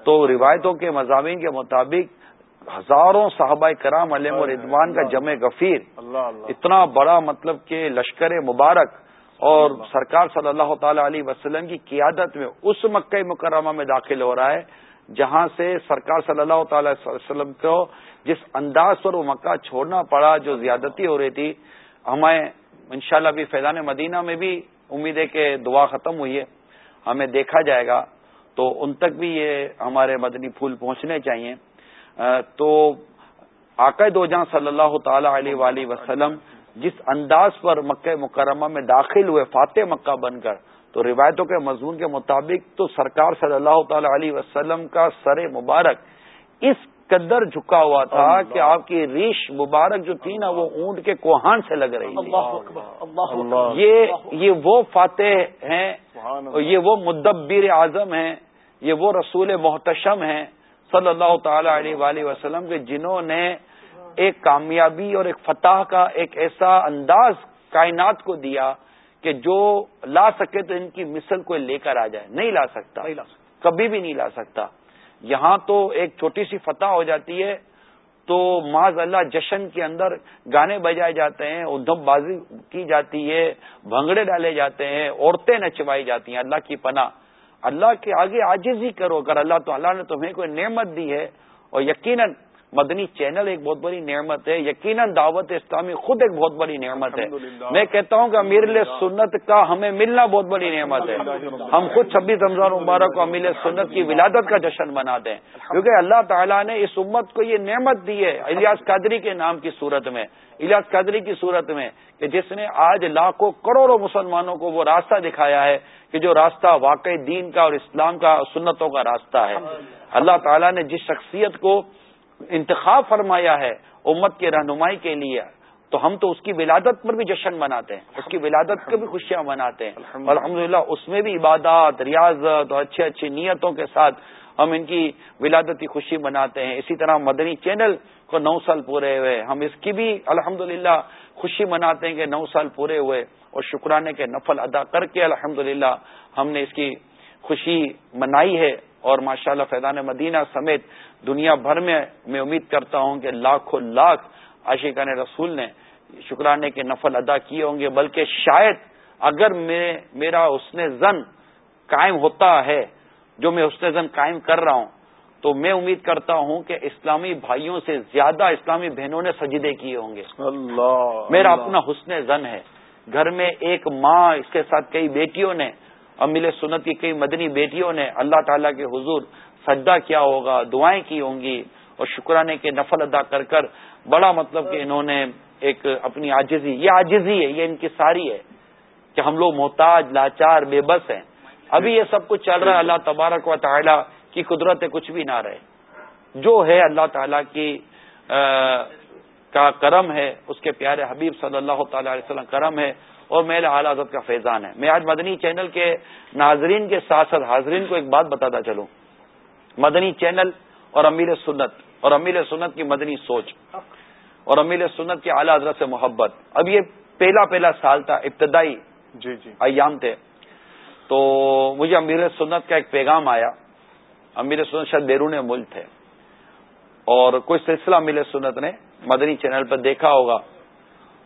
تو روایتوں کے مضامین کے مطابق ہزاروں صحابہ کرام علیہ ردوان کا جمع غفیر اتنا بڑا مطلب کہ لشکر مبارک اور سرکار صلی اللہ تعالی علیہ وسلم کی قیادت میں اس مکہ مکرمہ میں داخل ہو رہا ہے جہاں سے سرکار صلی اللہ تعالی وسلم کو جس انداز پر وہ مکہ چھوڑنا پڑا جو زیادتی ہو رہی تھی ہمیں انشاءاللہ بھی فیضان مدینہ میں بھی امید ہے کہ دعا ختم ہوئی ہے۔ ہمیں دیکھا جائے گا۔ تو ان تک بھی یہ ہمارے مدنی پھول پہنچنے چاہیے تو عقائد و جہاں صلی اللہ تعالی علیہ وآلہ وسلم جس انداز پر مکہ مکرمہ میں داخل ہوئے فاتح مکہ بن کر تو روایتوں کے مضمون کے مطابق تو سرکار صلی اللہ تعالی علیہ وسلم کا سر مبارک اس قدر جھکا ہوا تھا کہ آپ کی ریش مبارک جو تھی نا وہ اونٹ کے کوہان سے لگ رہی تھی. یہ وہ فاتح ہیں یہ وہ مدبر اعظم ہیں یہ وہ رسول محتشم ہیں صلی اللہ تعالی علیہ وسلم کے جنہوں نے ایک کامیابی اور ایک فتح کا ایک ایسا انداز کائنات کو دیا کہ جو لا سکے تو ان کی مثل کوئی لے کر آ جائے۔ نہیں لا سکتا۔ کبھی بھی نہیں لا سکتا۔ یہاں تو ایک چھوٹی سی فتح ہو جاتی ہے۔ تو معذ اللہ جشن کے اندر گانے بجائے جاتے ہیں ادھم بازی کی جاتی ہے بھنگڑے ڈالے جاتے ہیں عورتیں نچوائی جاتی ہیں۔ اللہ کی پناہ۔ اللہ کے آگے آجز ہی کرو۔ اگر اللہ تو اللہ نے تمہیں کوئی نعمت دی ہے اور یقیناً مدنی چینل ایک بہت بڑی نعمت ہے یقیناً دعوت اسلامی خود ایک بہت بڑی نعمت ہے۔ میں کہتا ہوں کہ امیر سنت کا ہمیں ملنا بہت بڑی نعمت ہے۔ ہم خود چھبیس رمضان مبارک کو امیر سنت کی ولادت کا جشن مناتے ہیں کیونکہ اللہ تعالیٰ نے اس امت کو یہ نعمت دی ہے الیاس قادری کے نام کی صورت میں۔ الیاس قادری کی صورت میں کہ جس نے آج لاکھوں کروڑوں مسلمانوں کو وہ راستہ دکھایا ہے کہ جو راستہ واقعی دین کا اور اسلام کا سنتوں کا راستہ ہے۔ اللہ تعالیٰ نے جس شخصیت کو انتخاب فرمایا ہے امت کی رہنمائی کے لیے تو ہم تو اس کی ولادت پر بھی جشن مناتے ہیں اس کی ولادت کی بھی خوشیاں مناتے ہیں۔ الحمد اس میں بھی عبادات ریاضت اور اچھی اچھی نیتوں کے ساتھ ہم ان کی ولادتی خوشی مناتے ہیں۔ اسی طرح مدنی چینل کو نو سال پورے ہوئے ہم اس کی بھی الحمد خوشی مناتے ہیں کہ نو سال پورے ہوئے اور شکرانے کے نفل ادا کر کے الحمد ہم نے اس کی خوشی منائی ہے۔ اور ماشاءاللہ فیضان مدینہ سمیت دنیا بھر میں میں امید کرتا ہوں کہ لاکھوں لاکھ عاشقان رسول نے شکرانے کے نفل ادا کیے ہوں گے بلکہ شاید اگر میں میرا حسن زن قائم ہوتا ہے جو میں حسن زن قائم کر رہا ہوں تو میں امید کرتا ہوں کہ اسلامی بھائیوں سے زیادہ اسلامی بہنوں نے سجدے کیے ہوں گے۔ اللہ۔ میرا اپنا حسن زن ہے۔ گھر میں ایک ماں اس کے ساتھ کئی بیٹیوں نے امیل سنت کی کئی مدنی بیٹیوں نے اللہ تعالیٰ کے حضور سجدہ کیا ہوگا، دعائیں کی ہوں گی اور شکرانے کے نفل ادا کر کر بڑا مطلب کہ انہوں نے ایک اپنی آجزی یہ آجزی ہے، یہ ان کی ساری ہے کہ ہم لوگ محتاج، لاچار، بے بس ہیں۔ ابھی یہ سب کچھ چل رہا ہے، اللہ تبارک و تعالیٰ کی قدرت کچھ بھی نہ رہے۔ جو ہے اللہ تعالیٰ کی کا کرم ہے، اس کے پیارے حبیب صلی اللہ تعالی علیہ وسلم کرم ہے اور میرے اعلی حضرت کا فیضان ہے۔ میں آج مدنی چینل کے ناظرین کے ساتھ ساتھ حاضرین کو ایک بات بتاتا چلوں۔ مدنی چینل اور امیر سنت اور امیر سنت کی مدنی سوچ اور امیر سنت کے اعلی حضرت سے محبت۔ اب یہ پہلا پہلا سال تھا ابتدائی جی جی۔ ایام تھے۔ تو مجھے امیر سنت کا ایک پیغام آیا۔ امیر سنت شاید بیرون ملک تھے۔ اور کوئی سلسلہ امیر سنت نے مدنی چینل پر دیکھا ہوگا۔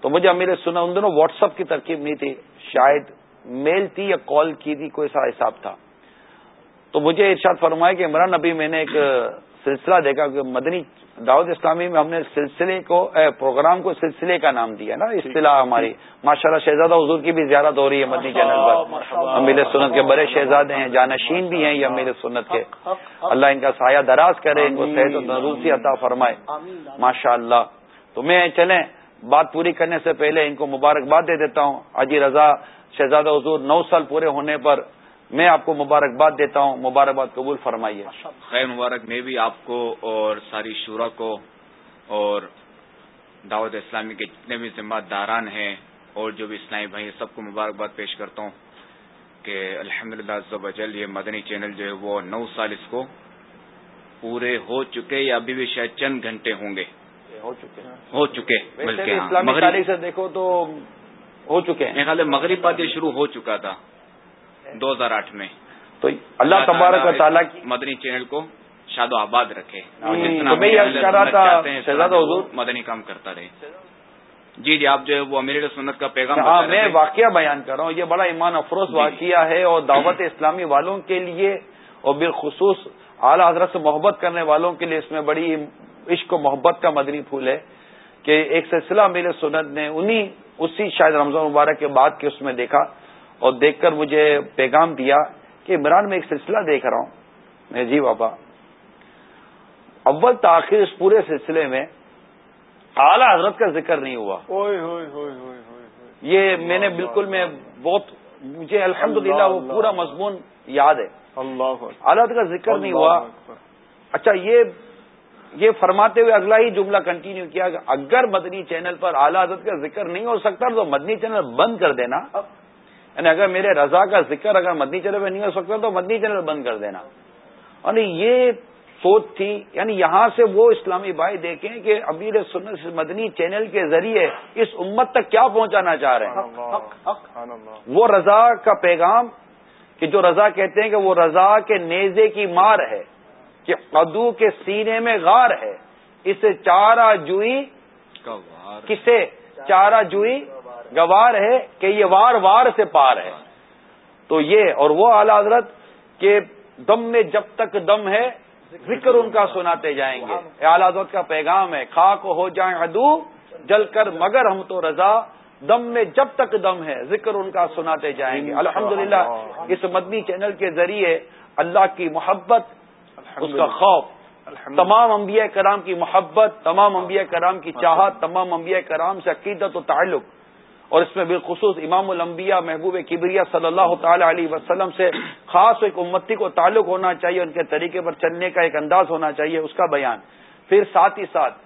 تو مجھے امیر سنت ان دنوں واٹس اپ کی ترکیب نہیں تھی شاید میل تھی یا کال کی تھی کوئی سا حساب تھا۔ تو مجھے ارشاد فرمایا کہ عمران ابھی میں نے ایک سلسلہ دیکھا کہ مدنی دعوت اسلامی میں ہم نے سلسلے کو پروگرام کو سلسلے کا نام دیا نا اصطلاح ہماری۔ ماشاء اللہ شہزادہ حضور کی بھی زیارت ہو رہی ہے مدنی چینل پر۔ امیر سنت کے بڑے شہزادے ہیں جانشین بھی ہیں یہ امیر سنت کے۔ اللہ ان کا سایہ دراز کرے ان کو صحت و تندرستی عطا فرمائے۔ ماشاء اللہ تو میں چلیں بات پوری کرنے سے پہلے ان کو مبارکباد دے دیتا ہوں۔ حاجی رضا شہزادہ حضور نو سال پورے ہونے پر میں آپ کو مبارکباد دیتا ہوں مبارکباد قبول فرمائیے۔ خیر مبارک میں بھی آپ کو اور ساری شورا کو اور دعوت اسلامی کے جتنے بھی ذمہ داران ہیں اور جو بھی اسلامی بھائی سب کو مبارکباد پیش کرتا ہوں کہ الحمد للہ یہ مدنی چینل جو ہے وہ نو سال اس کو پورے ہو چکے یا ابھی بھی شاید چند گھنٹے ہوں گے۔ ہو چکے۔ ہو چکے بلکہ اسلامی سے دیکھو تو ہو چکے ہیں۔ خیال مغرب بات یہ شروع ہو چکا تھا۔ دو ہزار آٹھ میں۔ تو اللہ تبارک و تعالیٰ کی مدنی چینل کو شاد و آباد رکھے۔ مدنی کام کرتا رہے۔ جی جی آپ جو ہے وہ امیر سنت کا پیغام ہاں میں واقعہ بیان کر رہا ہوں۔ یہ بڑا ایمان افروز جی۔ واقعہ ہے اور دعوت اسلامی والوں کے لیے اور بالخصوص اعلی حضرت سے محبت کرنے والوں کے لیے اس میں بڑی عشق و محبت کا مدنی پھول ہے کہ ایک سلسلہ امیر سنت نے انہی اسی شاید رمضان مبارک کے بعد کے اس میں دیکھا۔ اور دیکھ کر مجھے پیغام دیا کہ عمران میں ایک سلسلہ دیکھ رہا ہوں۔ میں جی بابا۔ اول تاخیر اس پورے سلسلے میں اعلی حضرت کا ذکر نہیں ہوا۔ یہ میں نے بالکل میں بہت مجھے الحمد وہ پورا مضمون یاد ہے۔ اللہ حضرت کا ذکر نہیں ہوا۔ اچھا یہ یہ فرماتے ہوئے اگلا ہی جملہ کنٹینیو کیا۔ اگر مدنی چینل پر اعلی حضرت کا ذکر نہیں ہو سکتا تو مدنی چینل بند کر دینا۔ یعنی اگر میرے رضا کا ذکر اگر مدنی چینل پہ نہیں ہو سکتا تو مدنی چینل بند کر دینا۔ یعنی یہ سوچ تھی یعنی یہاں سے وہ اسلامی بھائی دیکھیں کہ امیر سنت مدنی چینل کے ذریعے اس امت تک کیا پہنچانا چاہ رہے ہیں۔ وہ رضا کا پیغام کہ جو رضا کہتے ہیں کہ وہ رضا کے نیزے کی مار ہے کہ قدو کے سینے میں غار ہے۔ اسے چارہ جوئی کسے؟ چارہ جوئی گوار ہے کہ یہ وار وار سے پار ہے۔ تو یہ اور وہ اعلی حضرت کہ دم میں جب تک دم ہے ذکر ان کا سناتے جائیں گے۔ اعلی حضرت کا پیغام ہے خاک ہو جائیں ادو جل کر مگر ہم تو رضا۔ دم میں جب تک دم ہے ذکر ان کا سناتے جائیں گے۔ الحمدللہ اس مدنی چینل کے ذریعے اللہ کی محبت اس کا خوف تمام انبیاء کرام کی محبت تمام انبیاء کرام کی چاہت تمام انبیاء کرام سے عقیدت و تعلق۔ اور اس میں بالخصوص امام الانبیاء محبوب کبریا صلی اللہ تعالی علیہ وسلم سے خاص ایک امتی کو تعلق ہونا چاہیے ان کے طریقے پر چلنے کا ایک انداز ہونا چاہیے اس کا بیان۔ پھر ساتھ ہی ساتھ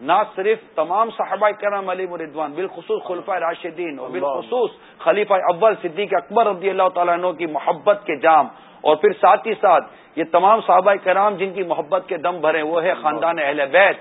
نہ صرف تمام صحابہ کرام علی مردوان بالخصوص خلفۂ راشدین اور بالخصوص خلیفہ اول صدیق اکبر رضی اللہ تعالیٰ عنہ کی محبت کے جام۔ اور پھر ساتھ ہی ساتھ یہ تمام صحابہ کرام جن کی محبت کے دم بھرے وہ ہے خاندان اہل بیت۔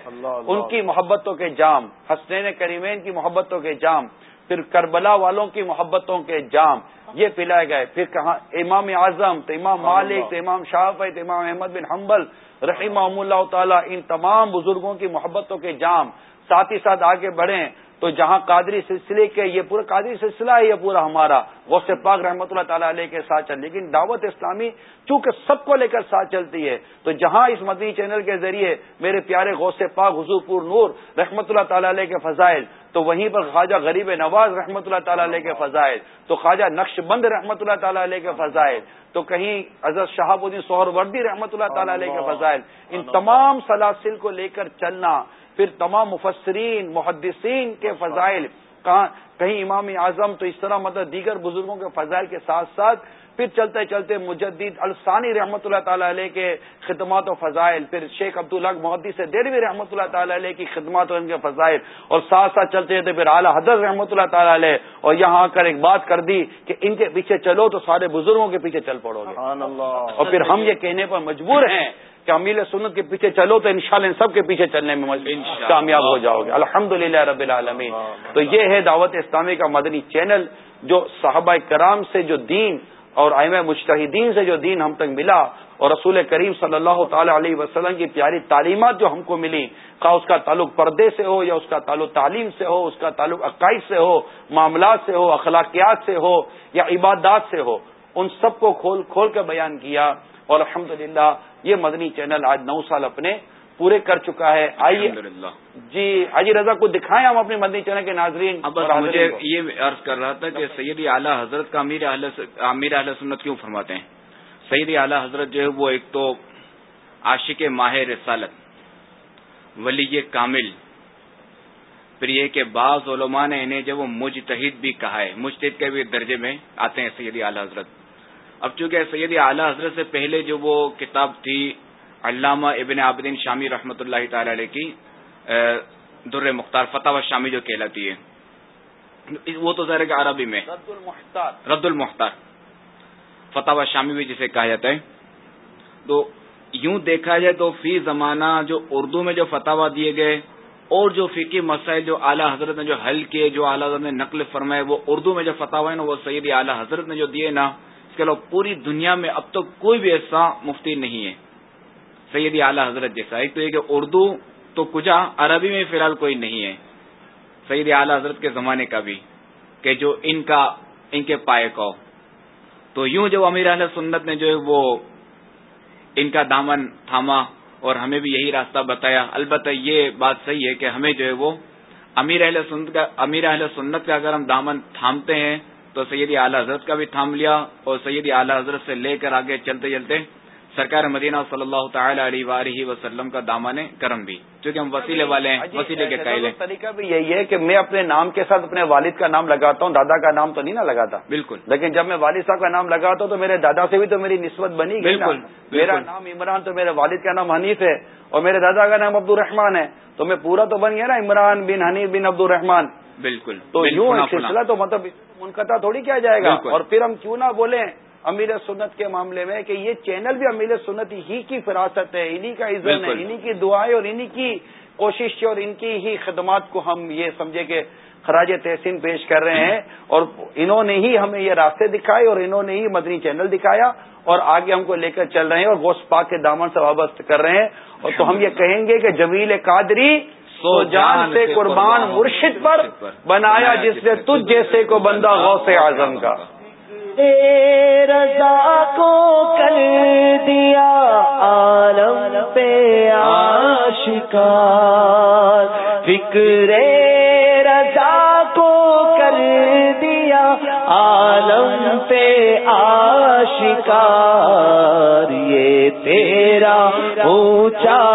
ان کی محبتوں کے جام حسنین کریمین کی محبتوں کے جام۔ پھر کربلا والوں کی محبتوں کے جام یہ پلائے گئے۔ پھر کہاں؟ امام اعظم تو امام مالک تو امام شاف تو امام احمد بن حنبل رحیم اللہ تعالیٰ ان تمام بزرگوں کی محبتوں کے جام۔ ساتھ ہی ساتھ آگے بڑھیں۔ تو جہاں قادری سلسلے کے یہ پورا قادری سلسلہ ہے یہ پورا ہمارا۔ غوث پاک رحمۃ اللہ تعالیٰ علیہ کے ساتھ چل لیکن دعوت اسلامی چونکہ سب کو لے کر ساتھ چلتی ہے تو جہاں اس مدنی چینل کے ذریعے میرے پیارے غوث پاک حضور پور نور رحمۃ اللہ تعالیٰ علیہ کے فضائل تو وہیں پر خواجہ غریب نواز رحمۃ اللہ تعالیٰ علیہ کے فضائل تو خواجہ نقش بند رحمۃ اللہ تعالیٰ علیہ کے فضائل تو کہیں حضرت شہاب الدین سہر وردی رحمۃ اللہ تعالیٰ علیہ کے فضائل۔ ان تمام سلاسل کو لے کر چلنا پھر تمام مفسرین محدثین کے فضائل کہیں امام اعظم تو اس طرح مطلب دیگر بزرگوں کے فضائل کے ساتھ ساتھ پھر چلتے چلتے مجدد السانی رحمۃ اللہ تعالی علیہ کے خدمات و فضائل پھر شیخ عبداللہ سے دہلوی رحمۃ اللہ تعالی علیہ کی خدمات و ان کے فضائل اور ساتھ ساتھ چلتے چلتے پھر اعلیٰ حضرت رحمۃ اللہ تعالی علیہ اور یہاں آ کر ایک بات کر دی کہ ان کے پیچھے چلو تو سارے بزرگوں کے پیچھے چل پڑو گے۔ اور پھر ہم یہ کہنے پر مجبور ہیں کہ امیل سنت کے پیچھے چلو تو انشاءاللہ ان سب کے پیچھے چلنے میں کامیاب ہو جاؤ گے الحمد رب العالمین۔ تو یہ ہے دعوت اسلامی کا مدنی چینل جو صحابہ کرام سے جو دین اور آئم مشتحدین سے جو دین ہم تک ملا اور رسول کریم صلی اللہ تعالی علیہ وسلم کی پیاری تعلیمات جو ہم کو ملی خواہ اس کا تعلق پردے سے ہو یا اس کا تعلق تعلیم سے ہو اس کا تعلق عقائد سے ہو معاملات سے ہو اخلاقیات سے ہو یا عبادات سے ہو ان سب کو کھول کھول کر بیان کیا۔ اور الحمد یہ مدنی چینل آج نو سال اپنے پورے کر چکا ہے۔ آئیے۔ جی حاجی رضا کو دکھائیں ہم اپنے مدنی چینل کے ناظرین؟ مجھے یہ عرض کر رہا تھا کہ سیدی اعلیٰ حضرت کا امیر امیر اہل سنت کیوں فرماتے ہیں؟ سیدی اعلیٰ حضرت جو ہے وہ ایک تو عاشق ماہ رسالت ولی کامل پھر یہ کہ بعض علماء نے انہیں جب وہ مجتہد بھی کہا ہے۔ مجتہد کے بھی درجے میں آتے ہیں سیدی اعلیٰ حضرت۔ اب چونکہ سیدی اعلیٰ حضرت سے پہلے جو وہ کتاب تھی علامہ ابن عابدین شامی رحمۃ اللہ تعالی علیہ کی در مختار فتح و شامی جو کہلاتی ہے۔ وہ تو ظاہر کہ عربی میں۔ رد المختار رد المختار فتح و شامی بھی جسے کہا جاتا ہے۔ تو یوں دیکھا جائے تو فی زمانہ جو اردو میں جو فتح دیے گئے اور جو فقی مسائل جو اعلیٰ حضرت نے جو حل کیے جو اعلیٰ حضرت نے نقل فرمائے وہ اردو میں جو فتح ہے نا وہ سید اعلیٰ حضرت نے جو دیے نا اس پوری دنیا میں اب تک کوئی بھی ایسا مفتی نہیں ہے۔ سیدی اعلیٰ حضرت جیسا۔ ایک تو یہ کہ اردو تو کچھ عربی میں فی الحال کوئی نہیں ہے۔ سیدی اعلیٰ حضرت کے زمانے کا بھی کہ جو ان کا، ان کے پائے کو۔ تو یوں جو امیر اہل سنت نے جو ہے وہ ان کا دامن تھاما اور ہمیں بھی یہی راستہ بتایا۔ البتہ یہ بات صحیح ہے کہ ہمیں جو ہے وہ امیر اہل سنت کا، امیر اہل سنت کا اگر ہم دامن تھامتے ہیں تو سیدی اعلیٰ حضرت کا بھی تھام لیا اور سیدی اعلیٰ حضرت سے لے کر آگے چلتے چلتے سرکار مدینہ صلی اللہ تعالی علیہ وآلہ وسلم کا دامن کرم بھی کیونکہ ہم وسیلے والے ہیں وسیلے کے قائل ہیں۔ طریقہ بھی یہی ہے کہ میں اپنے نام کے ساتھ اپنے والد کا نام لگاتا ہوں دادا کا نام تو نہیں نا لگاتا۔ بالکل۔ لیکن جب میں والد صاحب کا نام لگاتا ہوں تو میرے دادا سے بھی تو میری نسبت بنی گئی بالکل میرا نام عمران تو میرے والد کا نام حنیف ہے اور میرے دادا کا نام عبد الرحمان ہے۔ تو میں پورا تو بن گیا نا عمران بن حنیف بن عبد الرحمان بالکل تو یوں سلسلہ تو مطلب منقطع تھوڑی کیا جائے گا۔ اور پھر ہم کیوں نہ بولیں امیر سنت کے معاملے میں کہ یہ چینل بھی امیر سنت ہی کی فراست ہے انہی کا عزت ہے انہی کی دعائیں اور انہی کی کوشش اور ان کی ہی خدمات کو ہم یہ سمجھے کہ خراج تحسین پیش کر رہے ہیں۔ اور انہوں نے ہی ہمیں یہ راستے دکھائے اور انہوں نے ہی مدنی چینل دکھایا اور آگے ہم کو لے کر چل رہے ہیں اور گوشت پاک کے دامن سے وابست کر رہے ہیں۔ اور تو ہم یہ کہیں گے کہ جمیل قادری سو جان سے قربان مرشد پر بنایا جس نے تجھ جیسے کو بندہ غوث اعظم کا۔ رضا کو کر دیا عالم پہ آشکار فکر رضا کو کر دیا عالم پہ آشکار یہ تیرا اونچا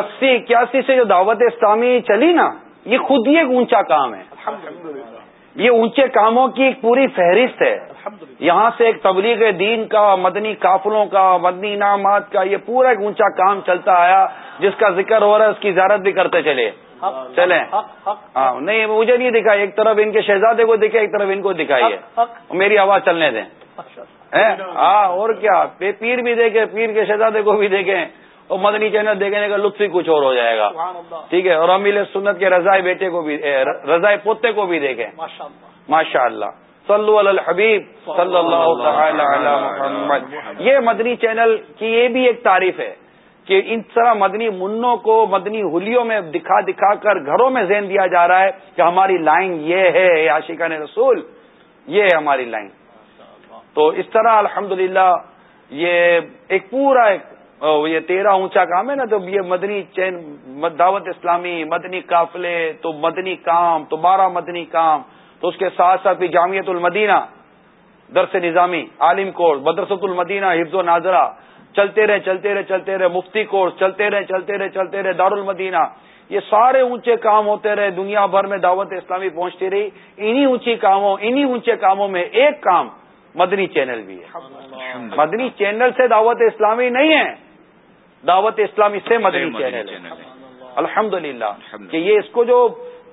اسی اکیاسی سے جو دعوت اسلامی چلی نا یہ خود ہی ایک اونچا کام ہے۔ یہ اونچے کاموں کی ایک پوری فہرست ہے۔ یہاں سے ایک تبلیغ دین کا مدنی قافلوں کا مدنی انعامات کا یہ پورا ایک اونچا کام چلتا آیا جس کا ذکر ہو رہا ہے اس کی زیارت بھی کرتے چلے۔ چلیں۔ ہاں نہیں مجھے نہیں دکھا ایک طرف ان کے شہزادے کو دکھے ایک طرف ان کو دکھائیے میری آواز چلنے دیں۔ ہاں اور کیا؟ پیر بھی دیکھے پیر کے شہزادے کو بھی دیکھیں۔ اور مدنی چینل دیکھنے کا لطف ہی کچھ اور ہو جائے گا۔ ٹھیک ہے اور امیل سنت کے رضائے بیٹے کو بھی رضائے پوتے کو بھی دیکھیں۔ ماشاء اللہ۔ صلو علی الحبیب۔ صلی اللہ تعالی علی محمد۔ یہ مدنی چینل کی یہ بھی ایک تعریف ہے کہ ان طرح مدنی منوں کو مدنی ہولیوں میں دکھا دکھا کر گھروں میں ذہن دیا جا رہا ہے کہ ہماری لائن یہ ہے عاشقان رسول یہ ہے ہماری لائن۔ تو اس طرح الحمدللہ یہ ایک پورا ایک یہ تیرا اونچا کام ہے نا تو یہ مدنی چین دعوت اسلامی مدنی قافلے تو مدنی کام تو بارہ مدنی کام تو اس کے ساتھ ساتھ بھی جامعت المدینہ درس نظامی عالم کورس مدرسۃ المدینہ حفظ و ناظرہ چلتے رہے چلتے رہے چلتے رہے مفتی کورس چلتے رہے چلتے رہے چلتے رہے دار المدینہ یہ سارے اونچے کام ہوتے رہے دنیا بھر میں دعوت اسلامی پہنچتی رہی انہی اونچی کاموں انہی اونچے کاموں میں ایک کام مدنی چینل بھی ہے۔ مدنی چینل سے دعوت اسلامی نہیں ہے۔ دعوت اسلامی سے مدنی چینل الحمد کہ یہ اس کو جو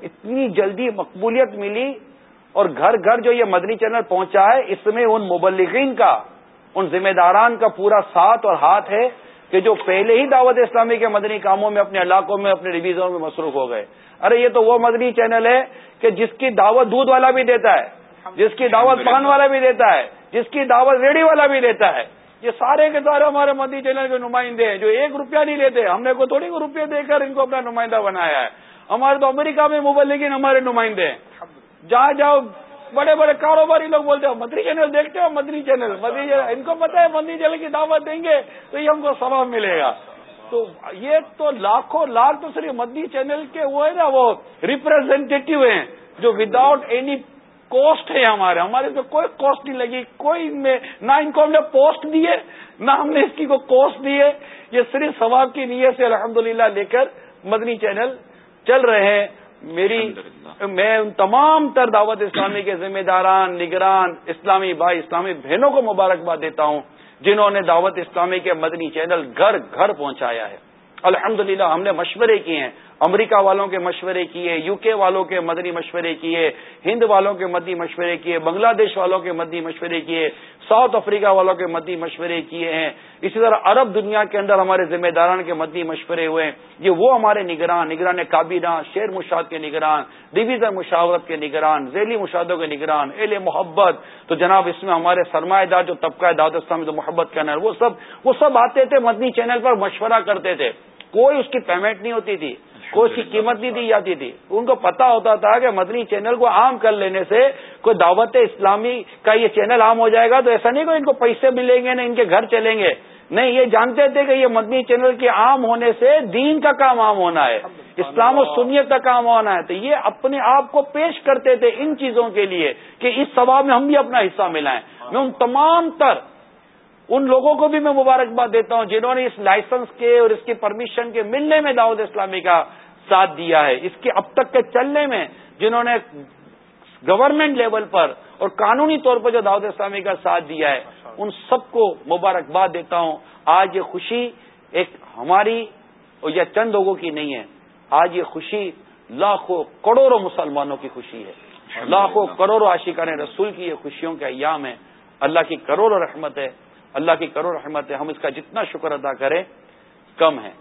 اتنی جلدی مقبولیت ملی اور گھر گھر جو یہ مدنی چینل پہنچا ہے اس میں ان مبلغین کا ان ذمہ داران کا پورا ساتھ اور ہاتھ ہے کہ جو پہلے ہی دعوت اسلامی کے مدنی کاموں میں اپنے علاقوں میں اپنے ڈویژنوں میں مصروف ہو گئے۔ ارے یہ تو وہ مدنی چینل ہے کہ جس کی دعوت دودھ والا بھی دیتا ہے جس کی دعوت پان والا بھی دیتا ہے جس کی دعوت ریڈی والا بھی دیتا ہے۔ یہ سارے کے سارے ہمارے مدی چینل کے نمائندے ہیں، جو ایک روپیہ نہیں لیتے، ہم نے کوئی تھوڑی کو روپیہ دے کر ان کو اپنا نمائندہ بنایا ہے۔ ہمارے تو امریکہ میں موبائل لیکن ہمارے نمائندے ہیں۔ جہاں جاؤ، بڑے بڑے کاروباری لوگ بولتے ہو مدری چینل دیکھتے ہو؟ مدری چینل مدری چینل ان کو پتا ہے مدری چینل کی دعوت دیں گے تو یہ ہم کو ثواب ملے گا۔ تو یہ تو لاکھوں لاکھ تو صرف مدنی چینل کے وہ ہے نا، وہ ریپرزینٹیو ہیں، جو وداؤٹ اینی کوسٹ ہے ہمارے۔ ہمارے تو کوئی کوسٹ نہیں لگی۔ کوئی میں نہ ان کو ہم نے پوسٹ دیے نہ ہم نے اس کی کو کوسٹ دیے۔ یہ صرف ثواب کی نیت سے الحمدللہ لے کر مدنی چینل چل رہے ہیں۔ میری میں ان تمام تر دعوت اسلامی کے ذمہ داران نگران اسلامی بھائی اسلامی بہنوں کو مبارکباد دیتا ہوں جنہوں نے دعوت اسلامی کے مدنی چینل گھر گھر پہنچایا ہے۔ الحمدللہ ہم نے مشورے کیے ہیں۔ امریکہ والوں کے مشورے کیے یو کے والوں کے مدنی مشورے کیے، ہند والوں کے مدنی مشورے کیے، بنگلہ دیش والوں کے مدنی مشورے کیے، ساؤتھ افریقہ والوں کے مدنی مشورے کیے ہیں۔ اسی طرح عرب دنیا کے اندر ہمارے ذمہ داران کے مدنی مشورے ہوئے ہیں۔ یہ وہ ہمارے نگران نگران کابینہ، شیر مشاہد کے نگران، ڈویژن مشاورت کے نگران، ذیلی مشاہدوں کے نگران، اہل محبت۔ تو جناب، اس میں ہمارے سرمایہ دار جو طبقہ دعوت اسلامی جو محبت کا وہ سب وہ سب آتے تھے مدنی چینل پر مشورہ کرتے تھے۔ کوئی اس کی پیمنٹ نہیں ہوتی تھی۔ کوئی کی قیمت نہیں دی جاتی تھی۔ ان کو پتا ہوتا تھا کہ مدنی چینل کو عام کر لینے سے کوئی دعوت اسلامی کا یہ چینل عام ہو جائے گا تو ایسا نہیں کہ ان کو پیسے ملیں گے، نہ ان کے گھر چلیں گے۔ نہیں، یہ جانتے تھے کہ یہ مدنی چینل کے عام ہونے سے دین کا کام عام ہونا ہے، اسلام و سنیت کا کام ہونا ہے۔ تو یہ اپنے آپ کو پیش کرتے تھے ان چیزوں کے لیے کہ اس سواب میں ہم بھی اپنا حصہ ملائیں۔ میں ان تمام تر ان لوگوں کو بھی میں مبارکباد دیتا ہوں جنہوں نے اس لائسنس کے اور اس کی پرمیشن کے ملنے میں دعوت اسلامی کا ساتھ دیا ہے۔ اس کے اب تک کے چلنے میں جنہوں نے گورنمنٹ لیول پر اور قانونی طور پر جو دعوت اسلامی کا ساتھ دیا ہے ان سب کو مبارکباد دیتا ہوں۔ آج یہ خوشی ایک ہماری اور یا چند لوگوں کی نہیں ہے۔ آج یہ خوشی لاکھوں کروڑوں مسلمانوں کی خوشی ہے۔ لاکھوں کروڑوں عاشقان رسول کی یہ خوشیوں کے ایام ہے اللہ کی کروڑوں رحمت ہے۔ اللہ کی کروڑ رحمت ہے ہم اس کا جتنا شکر ادا کریں کم ہے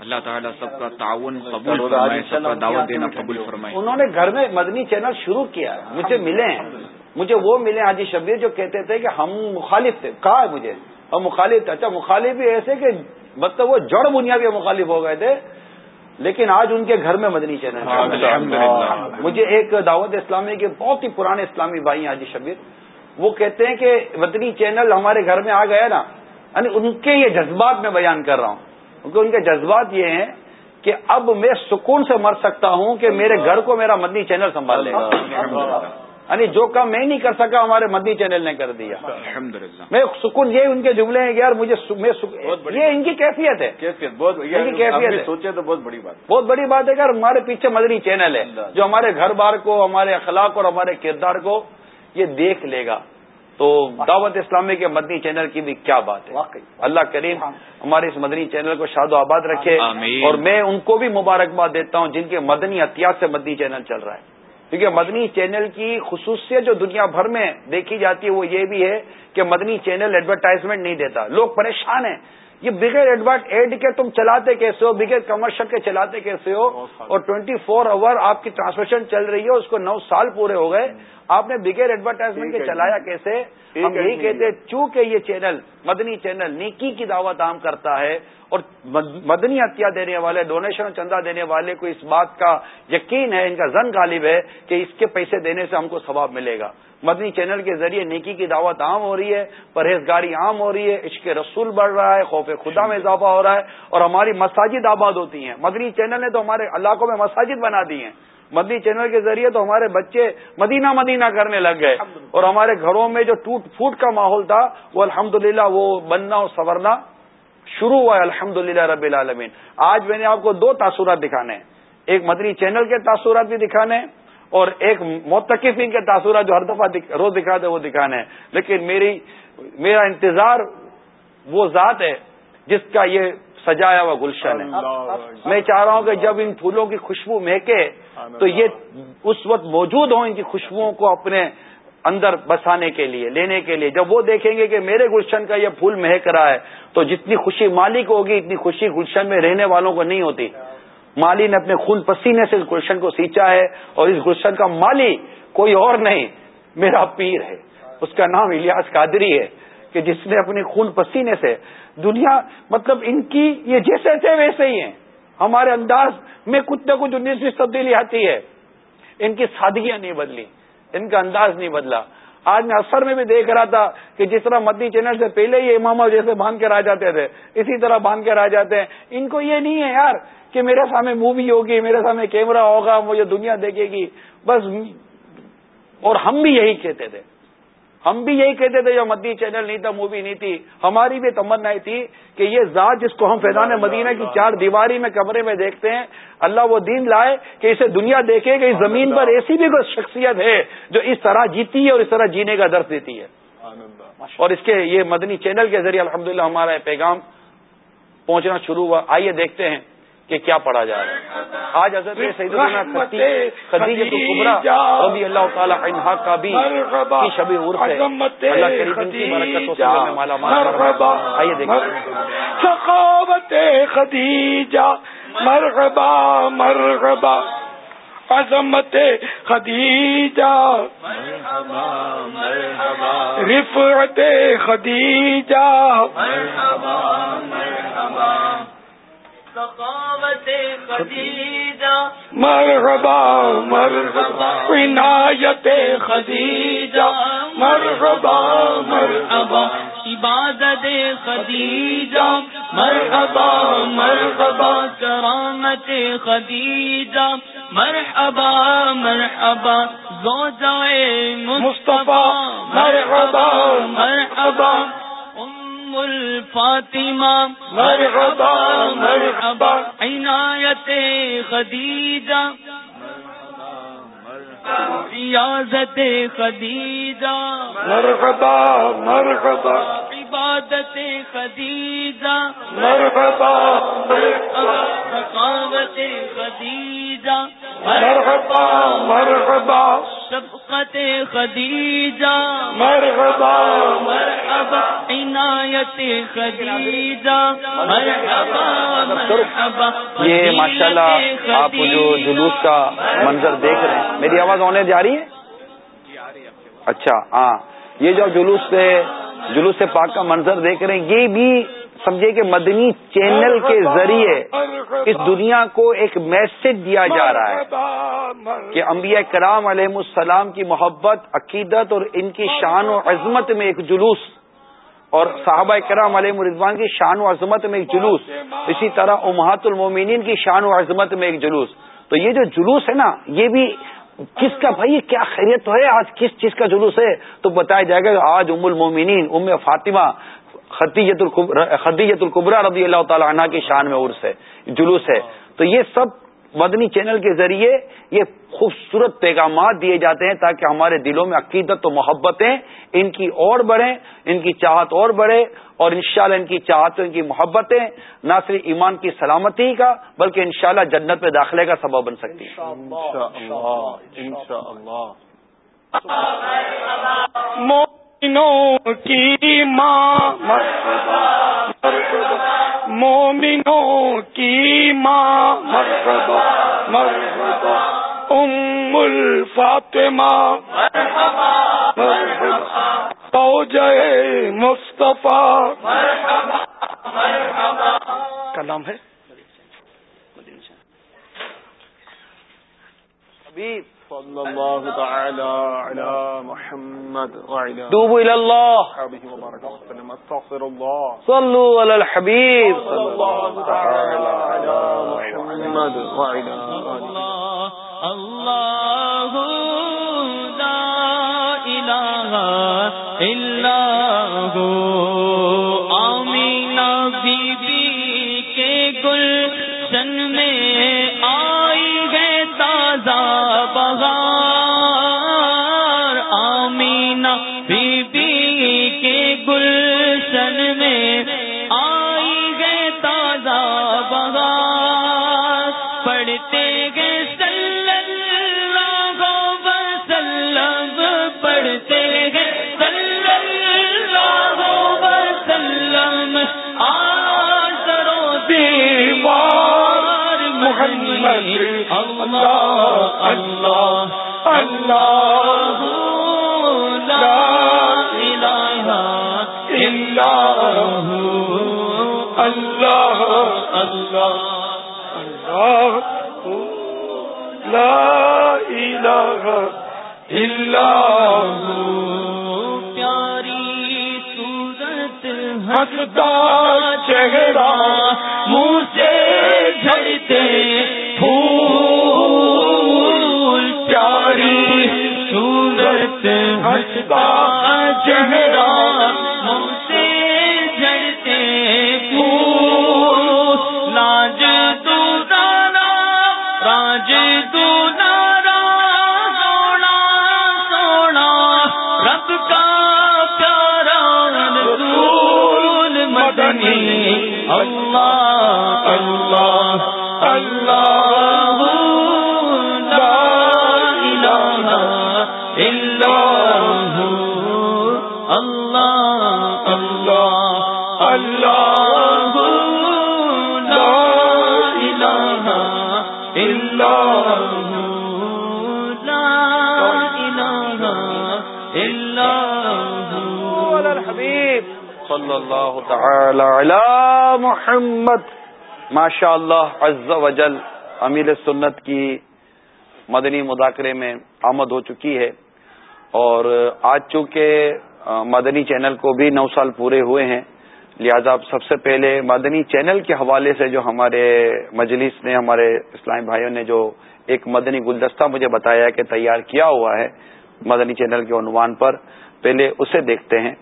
اللہ تعالیٰ سب کا تعاون قبول فرمائے سب کا دعوت دینا قبول فرمائے۔ انہوں نے گھر میں مدنی چینل شروع کیا ہے مجھے ملے ہیں۔ مجھے وہ ملے حاجی شبیر جو کہتے تھے کہ ہم مخالف تھے۔ کہا ہے مجھے؟ اور مخالف تھے۔ اچھا مخالف بھی ایسے کہ مطلب وہ جڑ بنیادی مخالف ہو گئے تھے لیکن آج ان کے گھر میں مدنی چینل مجھے ایک دعوت اسلامی کے بہت ہی پرانے اسلامی بھائی حاجی شبیر۔ وہ کہتے ہیں کہ مدنی چینل ہمارے گھر میں آ گیا نا یعنی ان کے یہ جذبات میں بیان کر رہا ہوں۔ کیونکہ ان کے جذبات یہ ہیں کہ اب میں سکون سے مر سکتا ہوں کہ میرے گھر کو میرا مدنی چینل سنبھال لے گا۔ یعنی جو کام میں نہیں کر سکا ہمارے مدنی چینل نے کر دیا۔ میں سکون یہ ان کے جملے ہیں یار مجھے یہ ان کی کیفیت ہے۔ ان کی کیفیت سوچے تو بہت بڑی بات۔ بہت بڑی بات ہے کہ ہمارے پیچھے مدنی چینل ہے جو ہمارے گھر بار کو ہمارے اخلاق اور ہمارے کردار کو یہ دیکھ لے گا۔ تو دعوت اسلامی کے مدنی چینل کی بھی کیا بات ہے۔ واقعی۔ اللہ کریم ہاں۔ ہمارے اس مدنی چینل کو شاد و آباد رکھے اور میں ان کو بھی مبارکباد دیتا ہوں جن کے مدنی احتیاط سے مدنی چینل چل رہا ہے۔ کیونکہ مدنی چینل کی خصوصیت جو دنیا بھر میں دیکھی جاتی ہے وہ یہ بھی ہے کہ مدنی چینل ایڈورٹائزمنٹ نہیں دیتا۔ لوگ پریشان ہیں۔ یہ بغیر ایڈورٹ ایڈ کے تم چلاتے کیسے ہو؟ بغیر کمرشل کے چلاتے کیسے ہو؟ اور ٹوینٹی فور آور آپ کی ٹرانسمیشن چل رہی ہے اس کو نو سال پورے ہو گئے۔ آپ نے بغیر ایڈورٹائزمنٹ کے چلایا کیسے؟ ہم یہی کہتے چونکہ یہ چینل مدنی چینل نیکی کی دعوت عام کرتا ہے اور مدنی عطیہ دینے والے ڈونیشن اور چندہ دینے والے کو اس بات کا یقین ہے ان کا زن غالب ہے کہ اس کے پیسے دینے سے ہم کو ثواب ملے گا۔ مدنی چینل کے ذریعے نیکی کی دعوت عام ہو رہی ہے، پرہیزگاری عام ہو رہی ہے، عشق رسول بڑھ رہا ہے، خوف خدا میں اضافہ ہو رہا ہے اور ہماری مساجد آباد ہوتی ہیں۔ مدنی چینل نے تو ہمارے علاقوں میں مساجد بنا دی ہیں۔ مدنی چینل کے ذریعے تو ہمارے بچے مدینہ مدینہ کرنے لگ گئے۔ اور ہمارے گھروں میں جو ٹوٹ پھوٹ کا ماحول تھا، وہ الحمد وہ بننا اور سورنا شروع ہوا ہے۔ الحمد رب العالمین۔ آج میں نے آپ کو دو تاثرات دکھانے ہیں۔ ایک مدنی چینل کے تاثرات بھی دکھانے ہیں اور ایک متقفین کے تاثرات جو ہر دفعہ روز دکھاتے وہ دکھانے ہیں۔ لیکن میری میرا انتظار وہ ذات ہے جس کا یہ سجایا ہوا گلشن ہے۔ میں چاہ رہا ہوں کہ جب ان پھولوں کی خوشبو مہکے تو یہ اس وقت موجود ہوں ان کی خوشبوؤں کو اپنے اندر بسانے کے لیے لینے کے لیے۔ جب وہ دیکھیں گے کہ میرے گلشن کا یہ پھول مہک رہا ہے تو جتنی خوشی مالی کو ہوگی اتنی خوشی گلشن میں رہنے والوں کو نہیں ہوتی۔ مالی نے اپنے خون پسینے سے اس گلشن کو سینچا ہے اور اس گلشن کا مالی کوئی اور نہیں، میرا پیر ہے۔ اس کا نام الیاس قادری ہے کہ جس نے اپنے خون پسینے سے دنیا مطلب ان کی یہ جیسے تھے ویسے ہی ہیں۔ ہمارے انداز میں کچھ نہ کچھ انیس بیس تبدیلی آتی ہے۔ ان کی سادگیاں نہیں بدلی، ان کا انداز نہیں بدلا۔ آج میں اثر میں بھی دیکھ رہا تھا کہ جس طرح مدنی چینل سے پہلے ہی امام جیسے باندھ کر آ جاتے تھے، اسی طرح باندھ کر آ جاتے ہیں۔ ان کو یہ نہیں ہے یار کہ میرے سامنے مووی ہوگی میرے سامنے کیمرہ ہوگا مجھے دنیا دیکھے گی۔ بس اور ہم بھی یہی کہتے تھے۔ ہم بھی یہی کہتے تھے جو مدی چینل نہیں تھا مووی نہیں تھی۔ ہماری بھی تمنا تھی کہ یہ ذات جس کو ہم فیضان مدینہ کی چار دیواری میں کمرے میں دیکھتے ہیں اللہ وہ دین لائے کہ اسے دنیا دیکھے کہ اس زمین پر ایسی بھی کوئی شخصیت ہے جو اس طرح جیتی ہے اور اس طرح جینے کا درد دیتی ہے۔ اور اس کے یہ مدنی چینل کے ذریعے الحمدللہ ہمارا پیغام پہنچنا شروع ہوا۔ آئیے دیکھتے ہیں۔ کہ کیا پڑھا جا رہا ہے۔ آج حضرت سعید خدیجہ رضی اللہ تعالی عنہ کا بھی کی شبی عرف ہے۔ اللہ کریم کی برکتوں سے میں مالا مال آئیے دیکھیں۔ سخاوت خدیجہ مرغبا مرغبا عظمت خدیجہ۔ رفعت خدیجہ۔ سخاوت خدیجہ۔ مرحبا مرحبا عنایت خدیجہ۔ مرحبا مرحبا عبادت خدیجہ۔ مرحبا مرحبا کرامت خدیجہ۔ مرحبا مرحبا زوجائے مصطفیٰ۔ مرحبا مرحبا الفاطمہ مرحبا مرحبا عنایت خدیجہ ریاضت خدیجہ۔ مرحبا مرحبا عبادت خدیجہ مرحبا ثقافت خدیجہ مرحبا مرحبا۔ شفقت خدیجہ مرحبا مرحبا۔ عنایت خدیجہ مرحبا مرحبا۔ یہ ماشاءاللہ آپ جو جلوس کا منظر دیکھ رہے ہیں۔ میری آواز ہونے جا رہی ہے؟ اچھا ہاں۔ یہ جو جلوس سے جلوس پاک کا منظر دیکھ رہے ہیں۔ یہ بھی سمجھے کہ مدنی چینل کے ذریعے اس دنیا کو ایک میسج دیا جا رہا ہے کہ انبیاء کرام علیہ السلام کی محبت، عقیدت اور ان کی شان و عظمت میں ایک جلوس اور صحابہ کرام علیہ مردوان کی شان و عظمت میں ایک جلوس، اسی طرح امہات المومنین کی شان و عظمت میں ایک جلوس۔ تو یہ جو جلوس ہے نا، یہ بھی کس کا بھائی، کیا خیریت تو ہے آج؟ کس چیز کا جلوس ہے؟ تو بتایا جائے گا کہ آج ام المومنین، ام فاطمہ خدیجت خدیجت القبرہ رضی اللہ تعالی عنہ کی شان میں عرس ہے، جلوس ہے۔ تو یہ سب مدنی چینل کے ذریعے یہ خوبصورت پیغامات دیے جاتے ہیں تاکہ ہمارے دلوں میں عقیدت و محبتیں ان کی اور بڑھیں، ان کی چاہت اور بڑھے۔ اور انشاءاللہ ان کی چاہت ان کی محبتیں نہ صرف ایمان کی سلامتی کا بلکہ انشاءاللہ جنت میں داخلے کا سبب بن سکتی مومنوں کی ماں مومنوں کی ماں مرحبا مرحبا ام الفاطمہ مرحبا جائے مصطفیٰ۔ کا نام ہے؟ صلى الله تعالى على محمد توبوا الى الله صحابه وبارك وسلم استغفر الله صلوا على الحبيب صلى الله تعالى على محمد وعلى الله الله الا آمینہ بی بی کے گلشن میں محمد اللہ اللہ اللہ لا الہ الا هو اللہ اللہ اللہ لا الہ الا پیاری ہنستا چہرہ منہ سے جھڑتے پھول پیاری سورت ہنستا چہرہ۔ الحبیب صلی اللہ تعالی علی محمد ماشاء اللہ عز و جل امیر سنت کی مدنی مذاکرے میں آمد ہو چکی ہے اور آج چونکہ مدنی چینل کو بھی نو سال پورے ہوئے ہیں لہذا سب سے پہلے مدنی چینل کے حوالے سے جو ہمارے مجلس نے، ہمارے اسلامی بھائیوں نے جو ایک مدنی گلدستہ مجھے بتایا کہ تیار کیا ہوا ہے مدنی چینل کے عنوان پر، پہلے اسے دیکھتے ہیں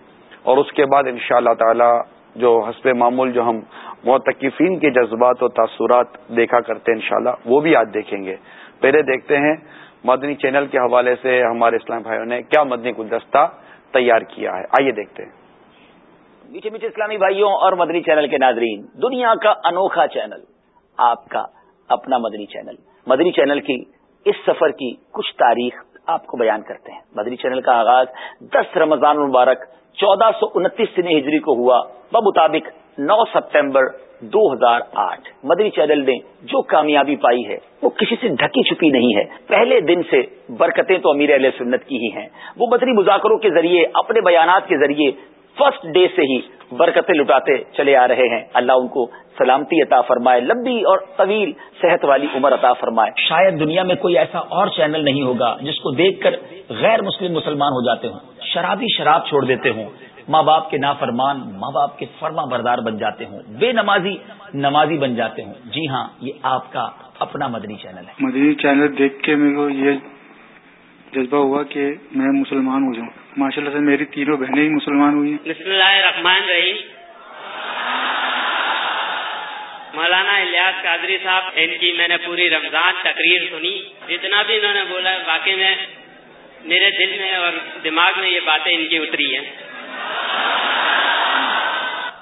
اور اس کے بعد ان شاء اللہ تعالی جو حسب معمول جو ہم معتقفین کے جذبات و تاثرات دیکھا کرتے ہیں انشاءاللہ، وہ بھی آج دیکھیں گے۔ پہلے دیکھتے ہیں مدنی چینل کے حوالے سے ہمارے اسلام بھائیوں نے کیا مدنی گلدستہ تیار کیا ہے۔ آئیے دیکھتے ہیں۔ میٹھے میٹھے اسلامی بھائیوں اور مدنی چینل کے ناظرین، دنیا کا انوکھا چینل، آپ کا اپنا مدنی چینل۔ مدنی چینل کی اس سفر کی کچھ تاریخ آپ کو بیان کرتے ہیں۔ مدنی چینل کا آغاز دس رمضان مبارک چودہ سو انتیس سن ہجری کو ہوا، بمطابق نو ستمبر دو ہزار آٹھ۔ مدری چینل نے جو کامیابی پائی ہے، وہ کسی سے ڈھکی چھپی نہیں ہے۔ پہلے دن سے برکتیں تو امیر علیہ سنت کی ہی ہیں۔ وہ مدری مذاکروں کے ذریعے، اپنے بیانات کے ذریعے فرسٹ ڈے سے ہی برکتیں لٹاتے چلے آ رہے ہیں۔ اللہ ان کو سلامتی عطا فرمائے لمبی اور طویل صحت والی عمر عطا فرمائے۔ شاید دنیا میں کوئی ایسا اور چینل نہیں ہوگا جس کو دیکھ کر غیر مسلم مسلمان ہو جاتے ہوں۔ شرابی شراب چھوڑ دیتے ہوں۔ ماں باپ کے نافرمان ماں باپ کے فرما بردار بن جاتے ہوں۔ بے نمازی نمازی بن جاتے ہوں۔ جی ہاں یہ آپ کا اپنا مدنی چینل ہے۔ مدنی چینل دیکھ کے میرے کو یہ جذبہ ہوا کہ میں مسلمان ہو جاؤں۔ ماشاء اللہ سے میری تینوں بہنیں ہی مسلمان ہوئی ہیں۔ بسم اللہ الرحمن الرحیم۔ مولانا الیاس قادری صاحب، ان کی میں نے پوری رمضان تقریر سنی۔ جتنا بھی انہوں نے بولا، واقعی میں، میرے دل میں اور دماغ میں یہ باتیں ان کی اتری ہیں۔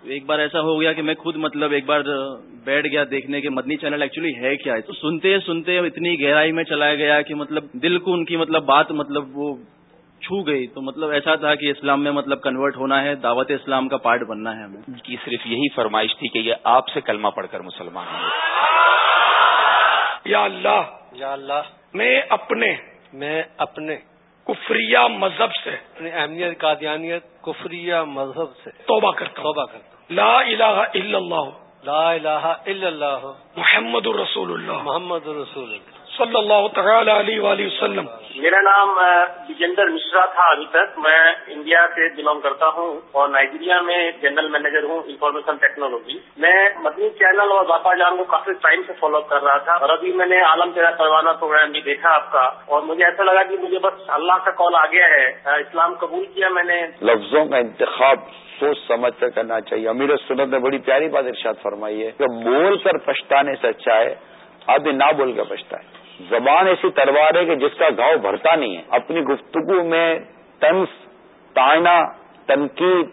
ایک بار ایسا ہو گیا کہ میں خود مطلب ایک بار بیٹھ گیا دیکھنے کے مدنی چینل ایکچولی ہے کیا؟ ہے تو سنتے سنتے اتنی گہرائی میں چلایا گیا کہ مطلب دل کو ان کی مطلب بات مطلب وہ چھو گئی۔ تو مطلب ایسا تھا کہ اسلام میں مطلب کنورٹ ہونا ہے دعوت اسلام کا پارٹ بننا ہے ہمیں۔ کی صرف یہی فرمائش تھی کہ یہ آپ سے کلمہ پڑھ کر مسلمان یا اللہ یا اللہ میں اپنے میں اپنے کفریہ مذہب سے۔ اپنی اہمیت قادیانیت کفریہ مذہب سے۔ توبہ کرتا توبہ کرتا لا الہ الا اللہ۔ لا الہ الا اللہ۔ محمد الرسول اللہ۔ محمد الرسول اللہ۔ صلی اللہ تعالی علیہ وآلہ وسلم. میرا نام وجندر مشرا تھا ابھی تک۔ میں انڈیا سے بلونگ کرتا ہوں اور نائجیریا میں جنرل مینیجر ہوں انفارمیشن ٹیکنالوجی میں مدنی چینل اور باپا جان کو کافی ٹائم سے فالو کر رہا تھا اور ابھی میں نے عالم تیرا پروانہ پروگرام بھی دیکھا آپ کا۔ اور مجھے ایسا لگا کہ مجھے بس اللہ کا کال آ گیا ہے۔ اسلام قبول کیا میں نے؟ لفظوں کا انتخاب سوچ سمجھ کر کرنا چاہیے۔ امیر سنت نے بڑی پیاری بات ارشاد فرمائی ہے کہ بول کر پچھتانے سے اچھا ہے آدمی نہ بول کر پچھتا ہے زبان ایسی تلوار ہے کہ جس کا گاؤں بھرتا نہیں ہے۔ اپنی گفتگو میں تنس تائنا، تنقید،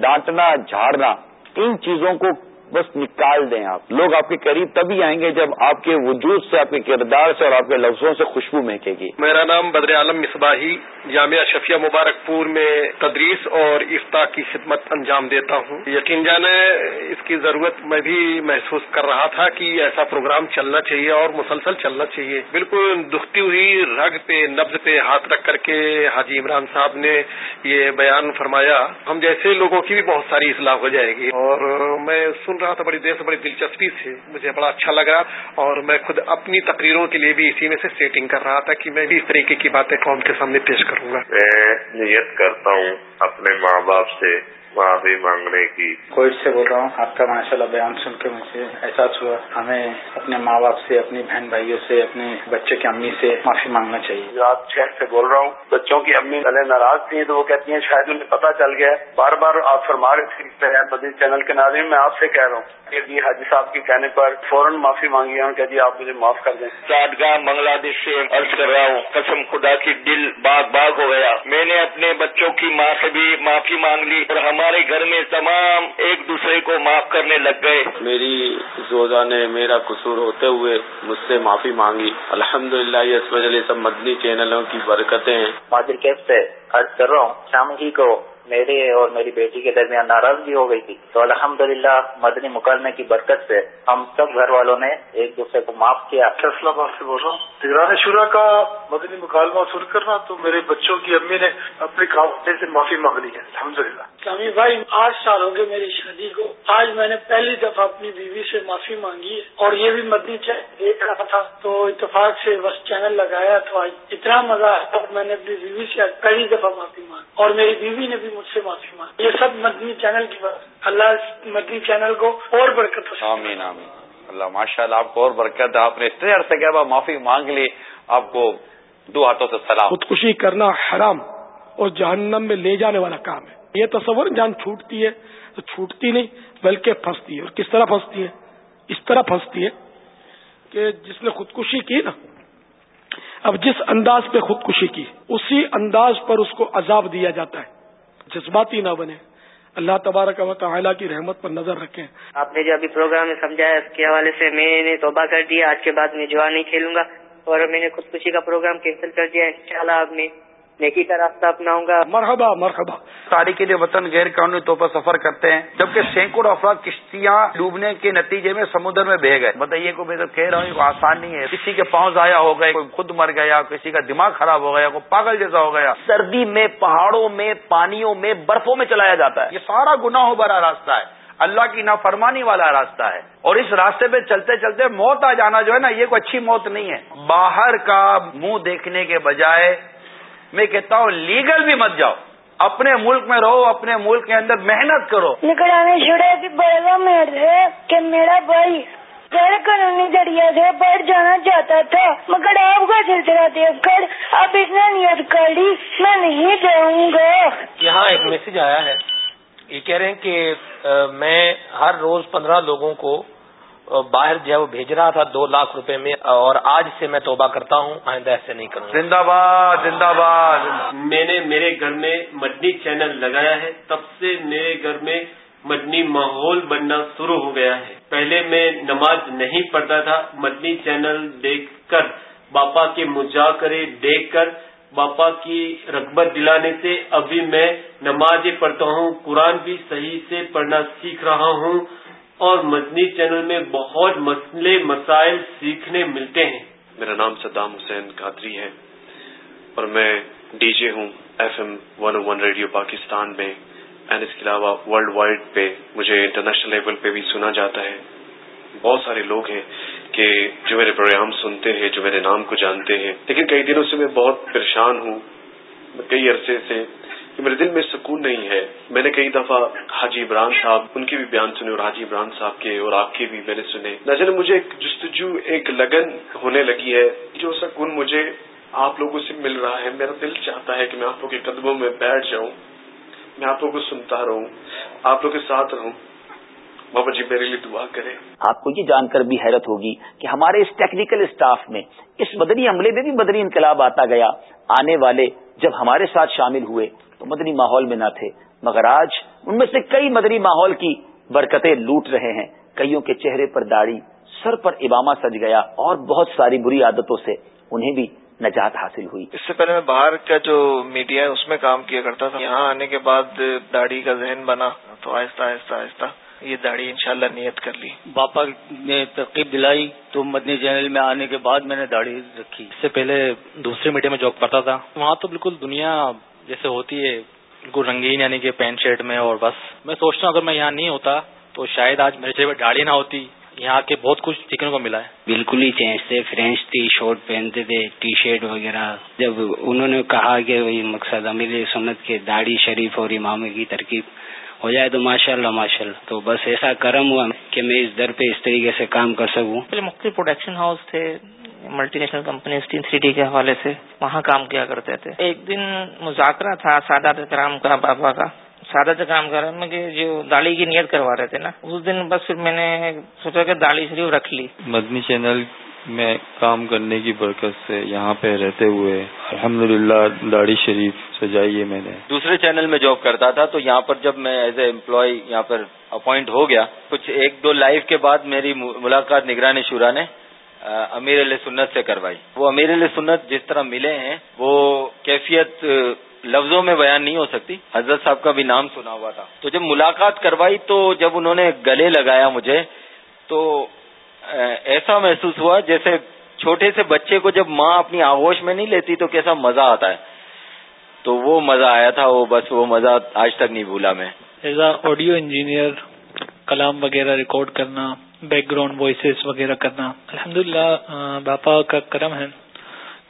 ڈانٹنا، جھاڑنا، ان چیزوں کو بس نکال دیں آپ۔ لوگ آپ کے قریب تبھی آئیں گے جب آپ کے وجود سے، آپ کے کردار سے اور آپ کے لفظوں سے خوشبو مہکے گی۔ میرا نام بدر عالم مصباحی، جامعہ شفیہ مبارک پور میں تدریس اور افتا کی خدمت انجام دیتا ہوں۔ یقین جانے، اس کی ضرورت میں بھی محسوس کر رہا تھا کہ ایسا پروگرام چلنا چاہیے اور مسلسل چلنا چاہیے۔ بالکل دکھتی ہوئی رگ پہ نبز پہ ہاتھ رکھ کر کے حاجی عمران صاحب نے یہ بیان فرمایا۔ ہم جیسے لوگوں کی بھی بہت ساری اصلاح ہو جائے گی اور میں سن رہا تھا، بڑی دیر سے بڑی دلچسپی سے مجھے بڑا اچھا لگا اور میں خود اپنی تقریروں کے لیے بھی اسی میں سے سیٹنگ کر رہا تھا کہ میں بھی اس طریقے کی باتیں قوم کے سامنے پیش کروں گا۔ میں نیت کرتا ہوں اپنے ماں باپ سے معافی مانگنے کی۔ کوئی سے بول رہا ہوں آپ کا ماشاء اللہ بیان سن کے مجھے احساس ہوا۔ ہمیں اپنے ماں باپ سے اپنی بہن بھائیوں سے اپنے بچے کی امی سے معافی مانگنا چاہیے۔ رات شہر سے بول رہا ہوں بچوں کی امی پہلے ناراض تھی تو وہ کہتی ہیں شاید انہیں پتا چل گیا۔ بار بار آپ فرما رہے تھے بدی چینل کے ناظرین میں آپ سے کہہ رہا ہوں۔ کہ جی حاجی صاحب کے کہنے پر فوراً معافی مانگی ہوں کہ جی آپ مجھے معاف کر دیں۔ سادگاہ بنگلہ دیش سے عرض کر رہا ہوں قسم خدا کی دل باغ باغ ہو گیا۔ میں نے اپنے بچوں کی ماں سے بھی معافی مانگ لی اور ہمارے گھر میں تمام ایک دوسرے کو معاف کرنے لگ گئے۔ میری زوزہ نے میرا قصور ہوتے ہوئے مجھ سے معافی مانگی۔ الحمد للہ یہ اس وجہ سب مدنی چینلوں کی برکتیں ہیں۔ مادر کیف سے عرض کر رہا ہوں شام ہی کو میرے اور میری بیٹی کے درمیان ناراضگی ہو گئی تھی۔ تو الحمدللہ مدنی مکالمے کی برکت سے ہم سب گھر والوں نے ایک دوسرے کو معاف کیا۔ فیصلہ باد سے بول رہا ہوں۔ تگران شورا کا مدنی مکالمہ سن کرنا تو میرے بچوں کی امی نے اپنے کام سے معافی مانگ لی ہے۔ الحمد للہ سامی بھائی آٹھ سال ہو گئے میری شادی کو۔ آج میں نے پہلی دفعہ اپنی بیوی سے معافی مانگی ہے اور یہ بھی مدنی دیکھ رہا تھا۔ تو اتفاق سے بس چینل لگایا تو آج اتنا مزہ آیا۔ میں نے اپنی بیوی سے پہلی دفعہ معافی مانگی اور میری بیوی نے بھی مجھ سے معافی مانگی یہ سب مدنی چینل کی بات۔ اللہ مدنی چینل کو اور برکت آمین آمین۔ اللہ ماشاء اللہ آپ کو اور برکت۔ آپ نے اتنے عرصے کے بعد معافی مانگ لی۔ آپ کو دو ہاتھوں سے سلام۔ خودکشی کرنا حرام اور جہنم میں لے جانے والا کام ہے۔ یہ تصور جان چھوٹتی ہے تو چھوٹتی نہیں بلکہ پھنستی ہے۔ اور کس طرح پھنستی ہے؟ اس طرح پھنستی ہے کہ جس نے خودکشی کی نا اب جس انداز پہ خودکشی کی اسی انداز پر اس کو عذاب دیا جاتا ہے۔ جذباتی نہ بنے۔ اللہ تبارک و تعالیٰ کی رحمت پر نظر رکھیں۔ آپ نے جو ابھی پروگرام میں سمجھایا، اس کے حوالے سے میں نے توبہ کر دیا آج کے بعد میں جوا نہیں کھیلوں گا۔ اور میں نے خودکشی کا پروگرام کینسل کر دیا ان شاء اللہ اب میں نیکی کا راستہ اپناؤں گا۔ مرحبا مرحبا۔ تاریخی لیے وطن غیر قانونی طور پر سفر کرتے ہیں جبکہ سینکڑوں افراد کشتیاں ڈوبنے کے نتیجے میں سمندر میں بہ گئے۔ بتائیے کو میں تو کہہ رہا ہوں کو آسان نہیں ہے۔ کسی کے پاؤں ضائع ہو گئے کوئی خود مر گیا کسی کا دماغ خراب ہو گیا کوئی پاگل جیسا ہو گیا۔ سردی میں پہاڑوں میں پانیوں میں برفوں میں چلایا جاتا ہے۔ یہ سارا گناہوں بھرا راستہ ہے۔ اللہ کی نافرمانی والا راستہ ہے۔ اور اس راستے پہ چلتے چلتے موت آ جانا جو ہے نا یہ کوئی اچھی موت نہیں ہے۔ باہر کا منہ دیکھنے کے بجائے میں کہتا ہوں لیگل بھی مت جاؤ۔ اپنے ملک میں رہو اپنے ملک کے اندر محنت کرو۔ نکڑانے چھوڑے بھی بڑا میرے ہے کہ میرا بھائی غیر قانونی ذریعے سے بڑھ جانا چاہتا تھا مگر آپ کا سلسلہ دیکھ کر اب اس نے نیت کر لی میں نہیں جاؤں گا۔ یہاں ایک میسج آیا ہے۔ یہ کہہ رہے ہیں کہ میں ہر روز پندرہ لوگوں کو باہر جو ہے وہ بھیج رہا تھا دو لاکھ روپے میں، اور آج سے میں توبہ کرتا ہوں، آئندہ ایسے نہیں کروں زندہ باد زندہ باد۔ میں نے میرے گھر میں مدنی چینل لگایا ہے۔ تب سے میرے گھر میں مدنی ماحول بننا شروع ہو گیا ہے۔ پہلے میں نماز نہیں پڑھتا تھا، مدنی چینل دیکھ کر، باپا کے مذاکرے دیکھ کر، باپا کی رغبت دلانے سے ابھی میں نمازیں پڑھتا ہوں، قرآن بھی صحیح سے پڑھنا سیکھ رہا ہوں۔ اور مدنی چینل میں بہت مسئلے، مسائل سیکھنے ملتے ہیں۔ میرا نام صدام حسین قادری ہے اور میں ڈی جے ہوں، F M one one radio Pakistan میں۔ اینڈ اس کے علاوہ ورلڈ وائڈ پہ مجھے انٹرنیشنل لیول پہ بھی سنا جاتا ہے۔ بہت سارے لوگ ہیں کہ جو میرے پروگرام سنتے ہیں، جو میرے نام کو جانتے ہیں۔ لیکن کئی دنوں سے میں بہت پریشان ہوں۔ کئی عرصے سے کہ میرے دل میں سکون نہیں ہے۔ میں نے کئی دفعہ حاجی عمران صاحب، ان کے بھی بیان سنے اور حاجی عمران صاحب کے اور آپ کے بھی میں نے سنے۔ نظر مجھے ایک جستجو، ایک لگن ہونے لگی ہے جو سکون مجھے آپ لوگوں سے مل رہا ہے۔ میرا دل چاہتا ہے کہ میں آپ لوگوں کے قدموں میں بیٹھ جاؤں۔ میں آپ لوگوں کو سنتا رہوں۔ آپ لوگ کے ساتھ رہوں۔ بابا جی میرے لیے دعا کریں۔ آپ کو یہ جان کر بھی حیرت ہوگی کہ ہمارے اس ٹیکنیکل اسٹاف میں، اس مدنی عملے میں بھی مدنی انقلاب آتا گیا۔ آنے والے جب ہمارے ساتھ شامل ہوئے تو مدنی ماحول میں نہ تھے۔ مگر آج ان میں سے کئی مدنی ماحول کی برکتیں لوٹ رہے ہیں۔ کئیوں کے چہرے پر داڑھی سر پر اباما سج گیا اور بہت ساری بری عادتوں سے انہیں بھی نجات حاصل ہوئی۔ اس سے پہلے میں باہر کا جو میڈیا ہے اس میں کام کیا کرتا تھا۔ یہاں آنے کے بعد داڑھی کا ذہن بنا۔ تو آہستہ آہستہ آہستہ یہ داڑھی انشاءاللہ نیت کر لی۔ باپا نے ترکیب دلائی تو مدنی چینل میں آنے کے بعد میں نے داڑھی رکھی۔ اس سے پہلے دوسرے میڈیا میں جاب کرتا تھا۔ وہاں تو بالکل دنیا جیسے ہوتی ہے بالکل رنگین یعنی کہ پینٹ شرٹ میں اور بس۔ میں سوچتا ہوں اگر میں یہاں نہیں ہوتا تو شاید آج میرے چہرے گاڑی نہ ہوتی۔ یہاں کے بہت کچھ سیکھنے کو ملا ہے۔ بالکل ہی چینج تھے۔ فرینچ ٹی شرٹ پہنتے تھے ٹی شرٹ وغیرہ۔ جب انہوں نے کہا کہ وہی مقصد امیر سنت کے داڑھی شریف اور امام کی ترکیب ہو جائے تو ماشاء اللہ ماشاء اللہ تو بس ایسا کرم ہوا کہ میں اس در پہ اس طریقے سے کام کر سکوں۔ مختلف پروڈکشن ہاؤس تھے multinational company ten C D کے حوالے سے وہاں کام کیا کرتے تھے۔ ایک دن مذاکرہ تھا سادات کرام کا بابا کا۔ سادات کرام کرام میں کہ جو داڑھی کی نیت کروا رہے تھے نا اس دن بس پھر میں نے سوچا کہ داڑھی شریف رکھ لی۔ مدنی چینل میں کام کرنے کی برکت سے یہاں پہ رہتے ہوئے الحمد للہ داڑھی شریف سجائی ہے میں نے۔ دوسرے چینل میں جاب کرتا تھا تو یہاں پر جب میں ایز اے امپلائی یہاں پر اپوائنٹ ہو گیا، کچھ ایک دو لائف کے بعد میری ملاقات نگرانی شورا نے امیر علیہ سنت سے کروائی۔ وہ امیر علیہ سنت جس طرح ملے ہیں، وہ کیفیت لفظوں میں بیان نہیں ہو سکتی۔ حضرت صاحب کا بھی نام سنا ہوا تھا۔ تو جب ملاقات کروائی تو جب انہوں نے گلے لگایا مجھے، تو ایسا محسوس ہوا جیسے چھوٹے سے بچے کو جب ماں اپنی آغوش میں نہیں لیتی تو کیسا مزہ آتا ہے۔ تو وہ مزہ آیا تھا وہ بس وہ مزہ آج تک نہیں بھولا میں۔ ایز اے آڈیو انجینئر کلام وغیرہ ریکارڈ کرنا بیک گراؤنڈ وائسز وغیرہ کرنا الحمدللہ باپا کا کرم ہے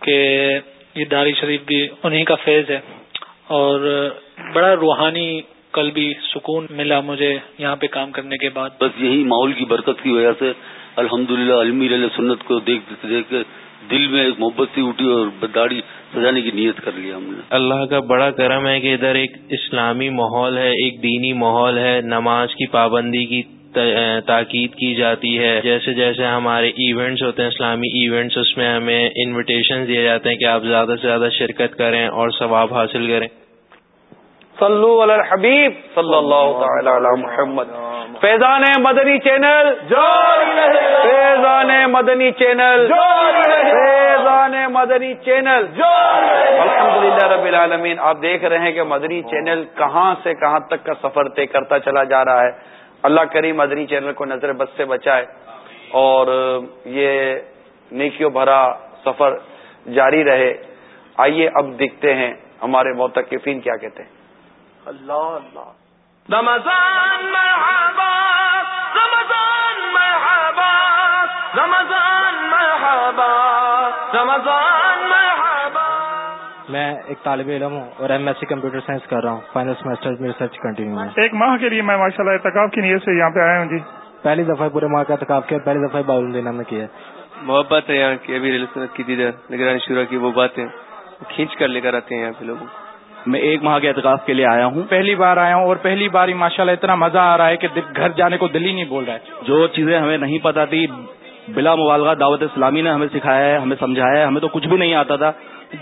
کہ یہ داری شریف بھی انہیں کا فیض ہے۔ اور بڑا روحانی کل بھی سکون ملا مجھے یہاں پہ کام کرنے کے بعد۔ بس یہی ماحول کی برکت کی وجہ سے الحمدللہ للہ علیہ سنت کو دیکھ دیکھ دل میں ایک محبت سی اٹھی اور داڑھی سجانے کی نیت کر لیا ہم نے۔ اللہ کا بڑا کرم ہے کہ ادھر ایک اسلامی ماحول ہے ایک دینی ماحول ہے نماز کی پابندی کی تاکید کی جاتی ہے۔ جیسے جیسے ہمارے ایونٹس ہوتے ہیں اسلامی ایونٹس اس میں ہمیں انویٹیشن دیے جاتے ہیں کہ آپ زیادہ سے زیادہ شرکت کریں اور ثواب حاصل کریں۔ صلو علی الحبیب صلی اللہ تعالی علی محمد۔ فیضان مدنی چینل. فیضان مدنی چینل. فیضان مدنی چینل. الحمد للہ رب العالمین آپ دیکھ رہے ہیں کہ مدنی چینل کہاں سے کہاں تک کا سفر طے کرتا چلا جا رہا ہے۔ اللہ کریم مدنی چینل کو نظر بد سے بچائے۔ اور یہ نیکیوں بھرا سفر جاری رہے۔ آئیے اب دیکھتے ہیں ہمارے موتقفین کیا کہتے ہیں۔ اللہ اللہ۔ رمضان مرحبا رمضان مرحبا رمضان مرحبا رمضان مرحبا. میں ایک طالب علم ہوں اور M S C computer science کر رہا ہوں فائنل سیمسٹر میں ریسرچ کنٹینیو ہے ایک ماہ کے لیے میں ماشاء اللہ اعتکاب کی نیت سے یہاں پہ آیا ہوں جی۔ پہلی دفعہ پورے ماہ کا اعتکاب کیا پہلی دفعہ باب الدین نے کیا۔ محبت ہے یہاں کی ابھی ریلیسنت کی دیدہ نگرانی شورا کی وہ باتیں کھینچ کر لے کر آتے ہیں یہاں پہ لوگوں۔ میں ایک ماہ کے اعتکاف کے لیے آیا ہوں۔ پہلی بار آیا ہوں اور پہلی بار ہی ماشاء اللہ اتنا مزہ آ رہا ہے کہ گھر جانے کو دل ہی نہیں بول رہا ہے۔ جو چیزیں ہمیں نہیں پتا تھی بلا مبالغہ دعوت اسلامی نے ہمیں سکھایا ہے ہمیں سمجھایا ہے ہمیں تو کچھ بھی نہیں آتا تھا۔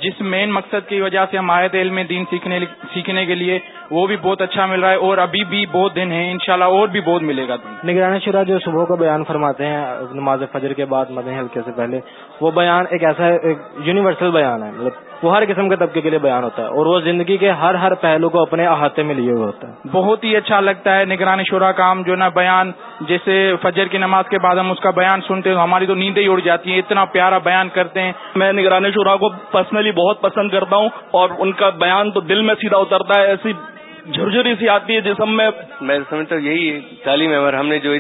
جس مین مقصد کی وجہ سے ہم آئے تھے علم دین سیکھنے سیکھنے کے لیے وہ بھی بہت اچھا مل رہا ہے اور ابھی بھی بہت دن ہے انشاءاللہ اور بھی بہت ملے گا۔ نگرانی شرح جو صبح کا بیان فرماتے ہیں نماز فجر کے بعد مدنی حلقے سے پہلے وہ بیان ایک ایسا یونیورسل بیان ہے مطلب وہ ہر قسم کے طبقے کے لیے بیان ہوتا ہے اور وہ زندگی کے ہر ہر پہلو کو اپنے احاطے میں لیے ہوئے ہوتا ہے بہت ہی اچھا لگتا ہے نگرانی شورا کام جو نا بیان جیسے فجر کی نماز کے بعد ہم اس کا بیان سنتے ہیں ہماری تو نیندیں ہی اڑ جاتی ہیں اتنا پیارا بیان کرتے ہیں۔ میں نگرانی شورا کو پرسنلی بہت پسند کرتا ہوں اور ان کا بیان تو دل میں سیدھا اترتا ہے ایسی جھرجھری سی آتی ہے جسم میں۔ میں سمجھتا ہوں یہی تعلیم ہے اور ہم نے جو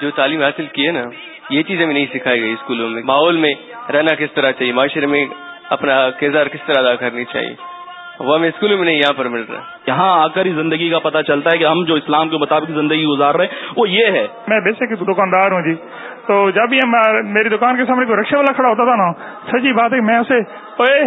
جو تعلیم حاصل کی ہے نا یہ چیزیں نہیں سکھائی گئی اسکولوں میں۔ ماحول میں رہنا کس طرح چاہیے؟ معاشرے میں اپنا کردار کس طرح ادا کرنی چاہیے؟ وہ ہمیں اسکولوں میں نہیں یہاں پر مل رہا ہے۔ یہاں آ کر ہی زندگی کا پتہ چلتا ہے کہ ہم جو اسلام کے مطابق زندگی گزار رہے ہیں وہ یہ ہے۔ میں بیسک دکاندار ہوں جی۔ تو جب یہ میری دکان کے سامنے کوئی رکشے والا کھڑا ہوتا تھا نا سچی بات ہے میں اسے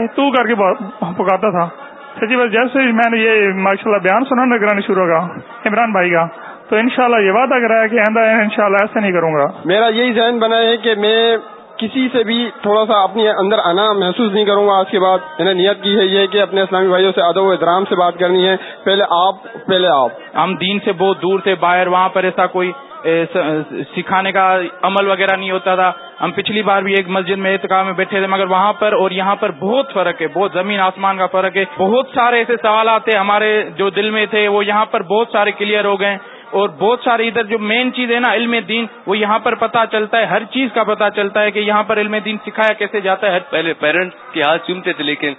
تو کر کے پکارتا تھا۔ سچی بات جیسے میں نے یہ ماشاء اللہ بیان سنا نگرانی شروع کا عمران بھائی کا۔ تو انشاءاللہ یہ وعدہ کرایا کہ آئندہ انشاءاللہ ایسے نہیں کروں گا۔ میرا یہی ذہن بنا ہے کہ میں کسی سے بھی تھوڑا سا اپنے اندر آنا محسوس نہیں کروں گا۔ آج کے بعد میں نے نیت کی ہے یہ کہ اپنے اسلامی بھائیوں سے ادب و احترام سے بات کرنی ہے۔ پہلے آپ پہلے آپ۔ ہم دین سے بہت دور تھے باہر وہاں پر ایسا کوئی سکھانے کا عمل وغیرہ نہیں ہوتا تھا۔ ہم پچھلی بار بھی ایک مسجد میں اعتکاب میں بیٹھے تھے مگر وہاں پر اور یہاں پر بہت فرق ہے بہت زمین آسمان کا فرق ہے۔ بہت سارے ایسے سوالات تھے ہمارے جو دل میں تھے وہ یہاں پر بہت سارے کلیئر ہو گئے۔ اور بہت سارے ادھر جو مین چیز ہے نا علم دین وہ یہاں پر پتا چلتا ہے ہر چیز کا پتا چلتا ہے کہ یہاں پر علم دین سکھایا کیسے جاتا ہے۔ پہلے پیرنٹس کے ہاتھ چومتے تھے لیکن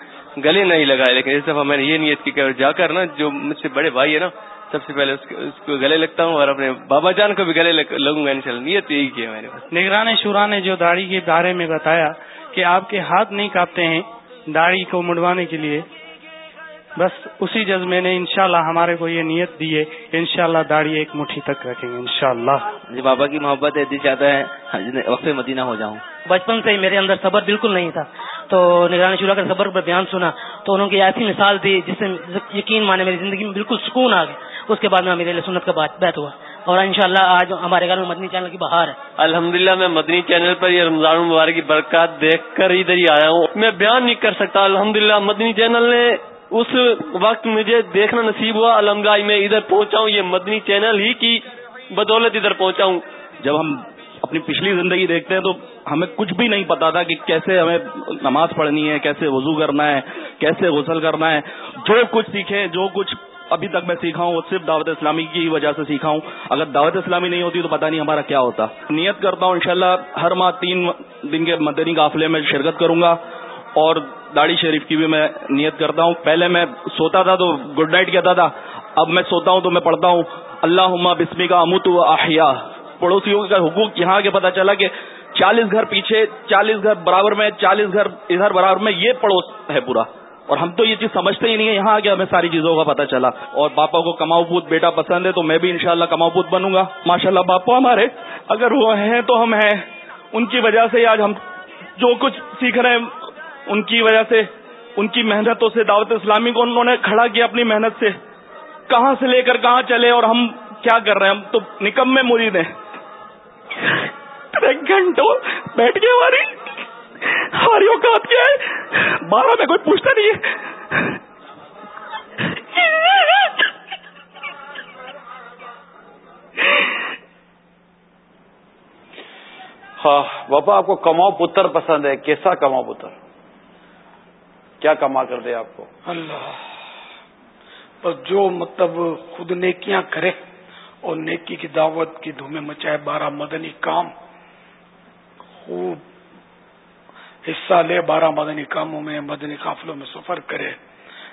گلے نہیں لگائے لیکن اس دفعہ میں نے یہ نیت کی کہ جا کر نا جو مجھ سے بڑے بھائی ہے نا سب سے پہلے اس کو گلے لگتا ہوں اور اپنے بابا جان کو بھی گلے لگوں گا ان شاء اللہ نیت یہی کیا میں نے نگران شورا نے جو داڑھی کے بارے میں بتایا کہ آپ کے ہاتھ نہیں کاپتے ہیں داڑھی کو مڑوانے کے لیے۔ بس اسی جذبے نے انشاءاللہ ہمارے کو یہ نیت دی ہے انشاءاللہ داڑھی ایک مٹھی تک رکھیں گے انشاءاللہ۔ جی بابا کی محبت ہے دل چاہتا ہے وقت مدینہ ہو جاؤں۔ بچپن سے ہی میرے اندر صبر بالکل نہیں تھا۔ تو نگرانی شورا کا صبر پر بیان سنا تو انہوں کی ایسی مثال دی جس سے یقین مانے میری زندگی میں بالکل سکون آ گیا۔ اس کے بعد میں میرے سنت کا بیت ہوا۔ اور انشاءاللہ آج ہمارے گھر میں مدنی چینل کی بہار ہے۔ الحمدللہ میں مدنی چینل پر یہ رمضان مبارک کی برکات دیکھ کر ادھر ہی آیا ہوں۔ میں بیان نہیں کر سکتا الحمدللہ مدنی چینل نے اس وقت مجھے دیکھنا نصیب ہوا الحمد میں ادھر پہنچا ہوں یہ مدنی چینل ہی کی بدولت ادھر پہنچا ہوں جب ہم اپنی پچھلی زندگی دیکھتے ہیں تو ہمیں کچھ بھی نہیں پتا تھا کہ کیسے ہمیں نماز پڑھنی ہے، کیسے وضو کرنا ہے، کیسے غسل کرنا ہے۔ جو کچھ سیکھے جو کچھ ابھی تک میں سیکھا ہوں، وہ صرف دعوت اسلامی کی وجہ سے سیکھا ہوں۔ اگر دعوت اسلامی نہیں ہوتی تو پتا نہیں ہمارا کیا ہوتا۔ نیت کرتا ہوں، انشاءاللہ ہر ماہ تین دن کے مدنی قافلے میں شرکت کروں گا۔ اور داڑھی شریف کی بھی میں نیت کرتا ہوں۔ پہلے میں سوتا تھا تو گڈ نائٹ کہتا تھا، اب میں سوتا ہوں تو میں پڑھتا ہوں۔ اللہ عما بسمی کا امت و احیا۔ پڑوسیوں کا حقوق یہاں کے پتا چلا کہ چالیس گھر پیچھے، چالیس گھر برابر میں، چالیس گھر ادھر برابر میں، یہ پڑوس ہے پورا۔ اور ہم تو یہ چیز سمجھتے ہی نہیں ہے یہاں آگے ہمیں ساری چیزوں کا پتا چلا۔ اور باپا کو کماؤ پوت بیٹا پسند ہے تو میں بھی انشاءاللہ کماؤ پوت بنوں گا۔ ماشاء اللہ باپا ہمارے اگر وہ ہیں تو ہم ہیں۔ ان کی وجہ سے آج ہم جو کچھ سیکھ رہے ہیں ان کی وجہ سے، ان کی محنتوں سے دعوت اسلامی کو انہوں نے کھڑا کیا اپنی محنت سے۔ کہاں سے لے کر کہاں چلے اور ہم کیا کر رہے ہیں؟ ہم تو نکم میں مرید ہیں۔ گھنٹوں، بیٹھ گئے ہماری۔ ہماری اوقات کیا ہے؟ بارہ میں کوئی پوچھتا نہیں ہے۔ ہاں باپا آپ کو کماؤ پتر پسند ہے، کیسا کماؤ پتر؟ کیا کما کر دے آپ کو؟ اللہ۔ بس جو مطلب خود نیکیاں کرے اور نیکی کی دعوت کی دھومے مچائے بارہ مدنی کام، خوب حصہ لے بارہ مدنی کاموں میں، مدنی قافلوں میں سفر کرے،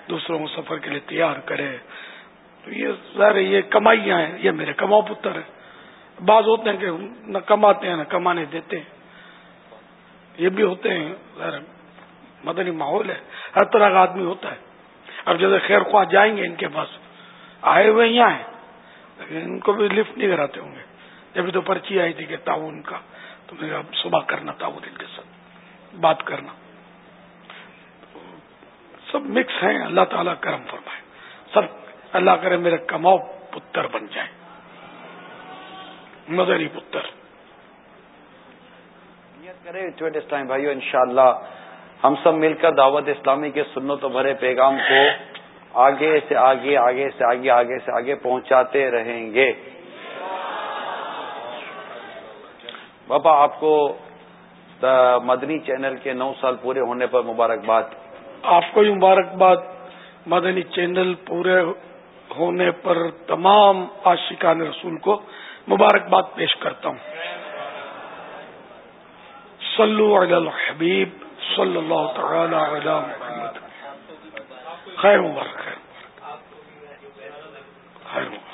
دوسروں کو سفر کے لیے تیار کرے۔ تو یہ ظاہر یہ کمائیاں ہیں، یہ میرے کماؤ پتر ہے بعض ہوتے ہیں کہ نہ کماتے ہیں، نہ کمانے دیتے ہیں۔ یہ بھی ہوتے ہیں، ظاہر مدنی ماحول ہے، ہر طرح کا آدمی ہوتا ہے۔ اب جیسے خیر خواہ جائیں گے ان کے پاس، آئے ہوئے یہاں ہیں، لیکن ان کو بھی لفٹ نہیں کراتے ہوں گے۔ جبھی تو پرچی آئی تھی کہ تعاون کا، تو میں صبح کرنا تعاون ان کے ساتھ، بات کرنا۔ سب مکس ہیں، اللہ تعالیٰ کرم فرمائے۔ سب اللہ کرے میرے کماؤ پتر بن جائیں۔ مدری پتر۔ کرے بھائیو ان شاء اللہ ہم سب مل کر دعوت اسلامی کے سنت و بھرے پیغام کو آگے سے آگے آگے سے آگے آگے سے آگے پہنچاتے رہیں گے۔ باپا آپ کو مدنی چینل کے نو سال پورے ہونے پر مبارکباد۔ آپ کو مبارکباد۔ مدنی چینل پورے ہونے پر تمام عاشقان رسول کو مبارکباد پیش کرتا ہوں۔ صلو علی الحبیب۔ صلی اللہ تعالی علی محمد. خیر مبارک. خیر مبارک.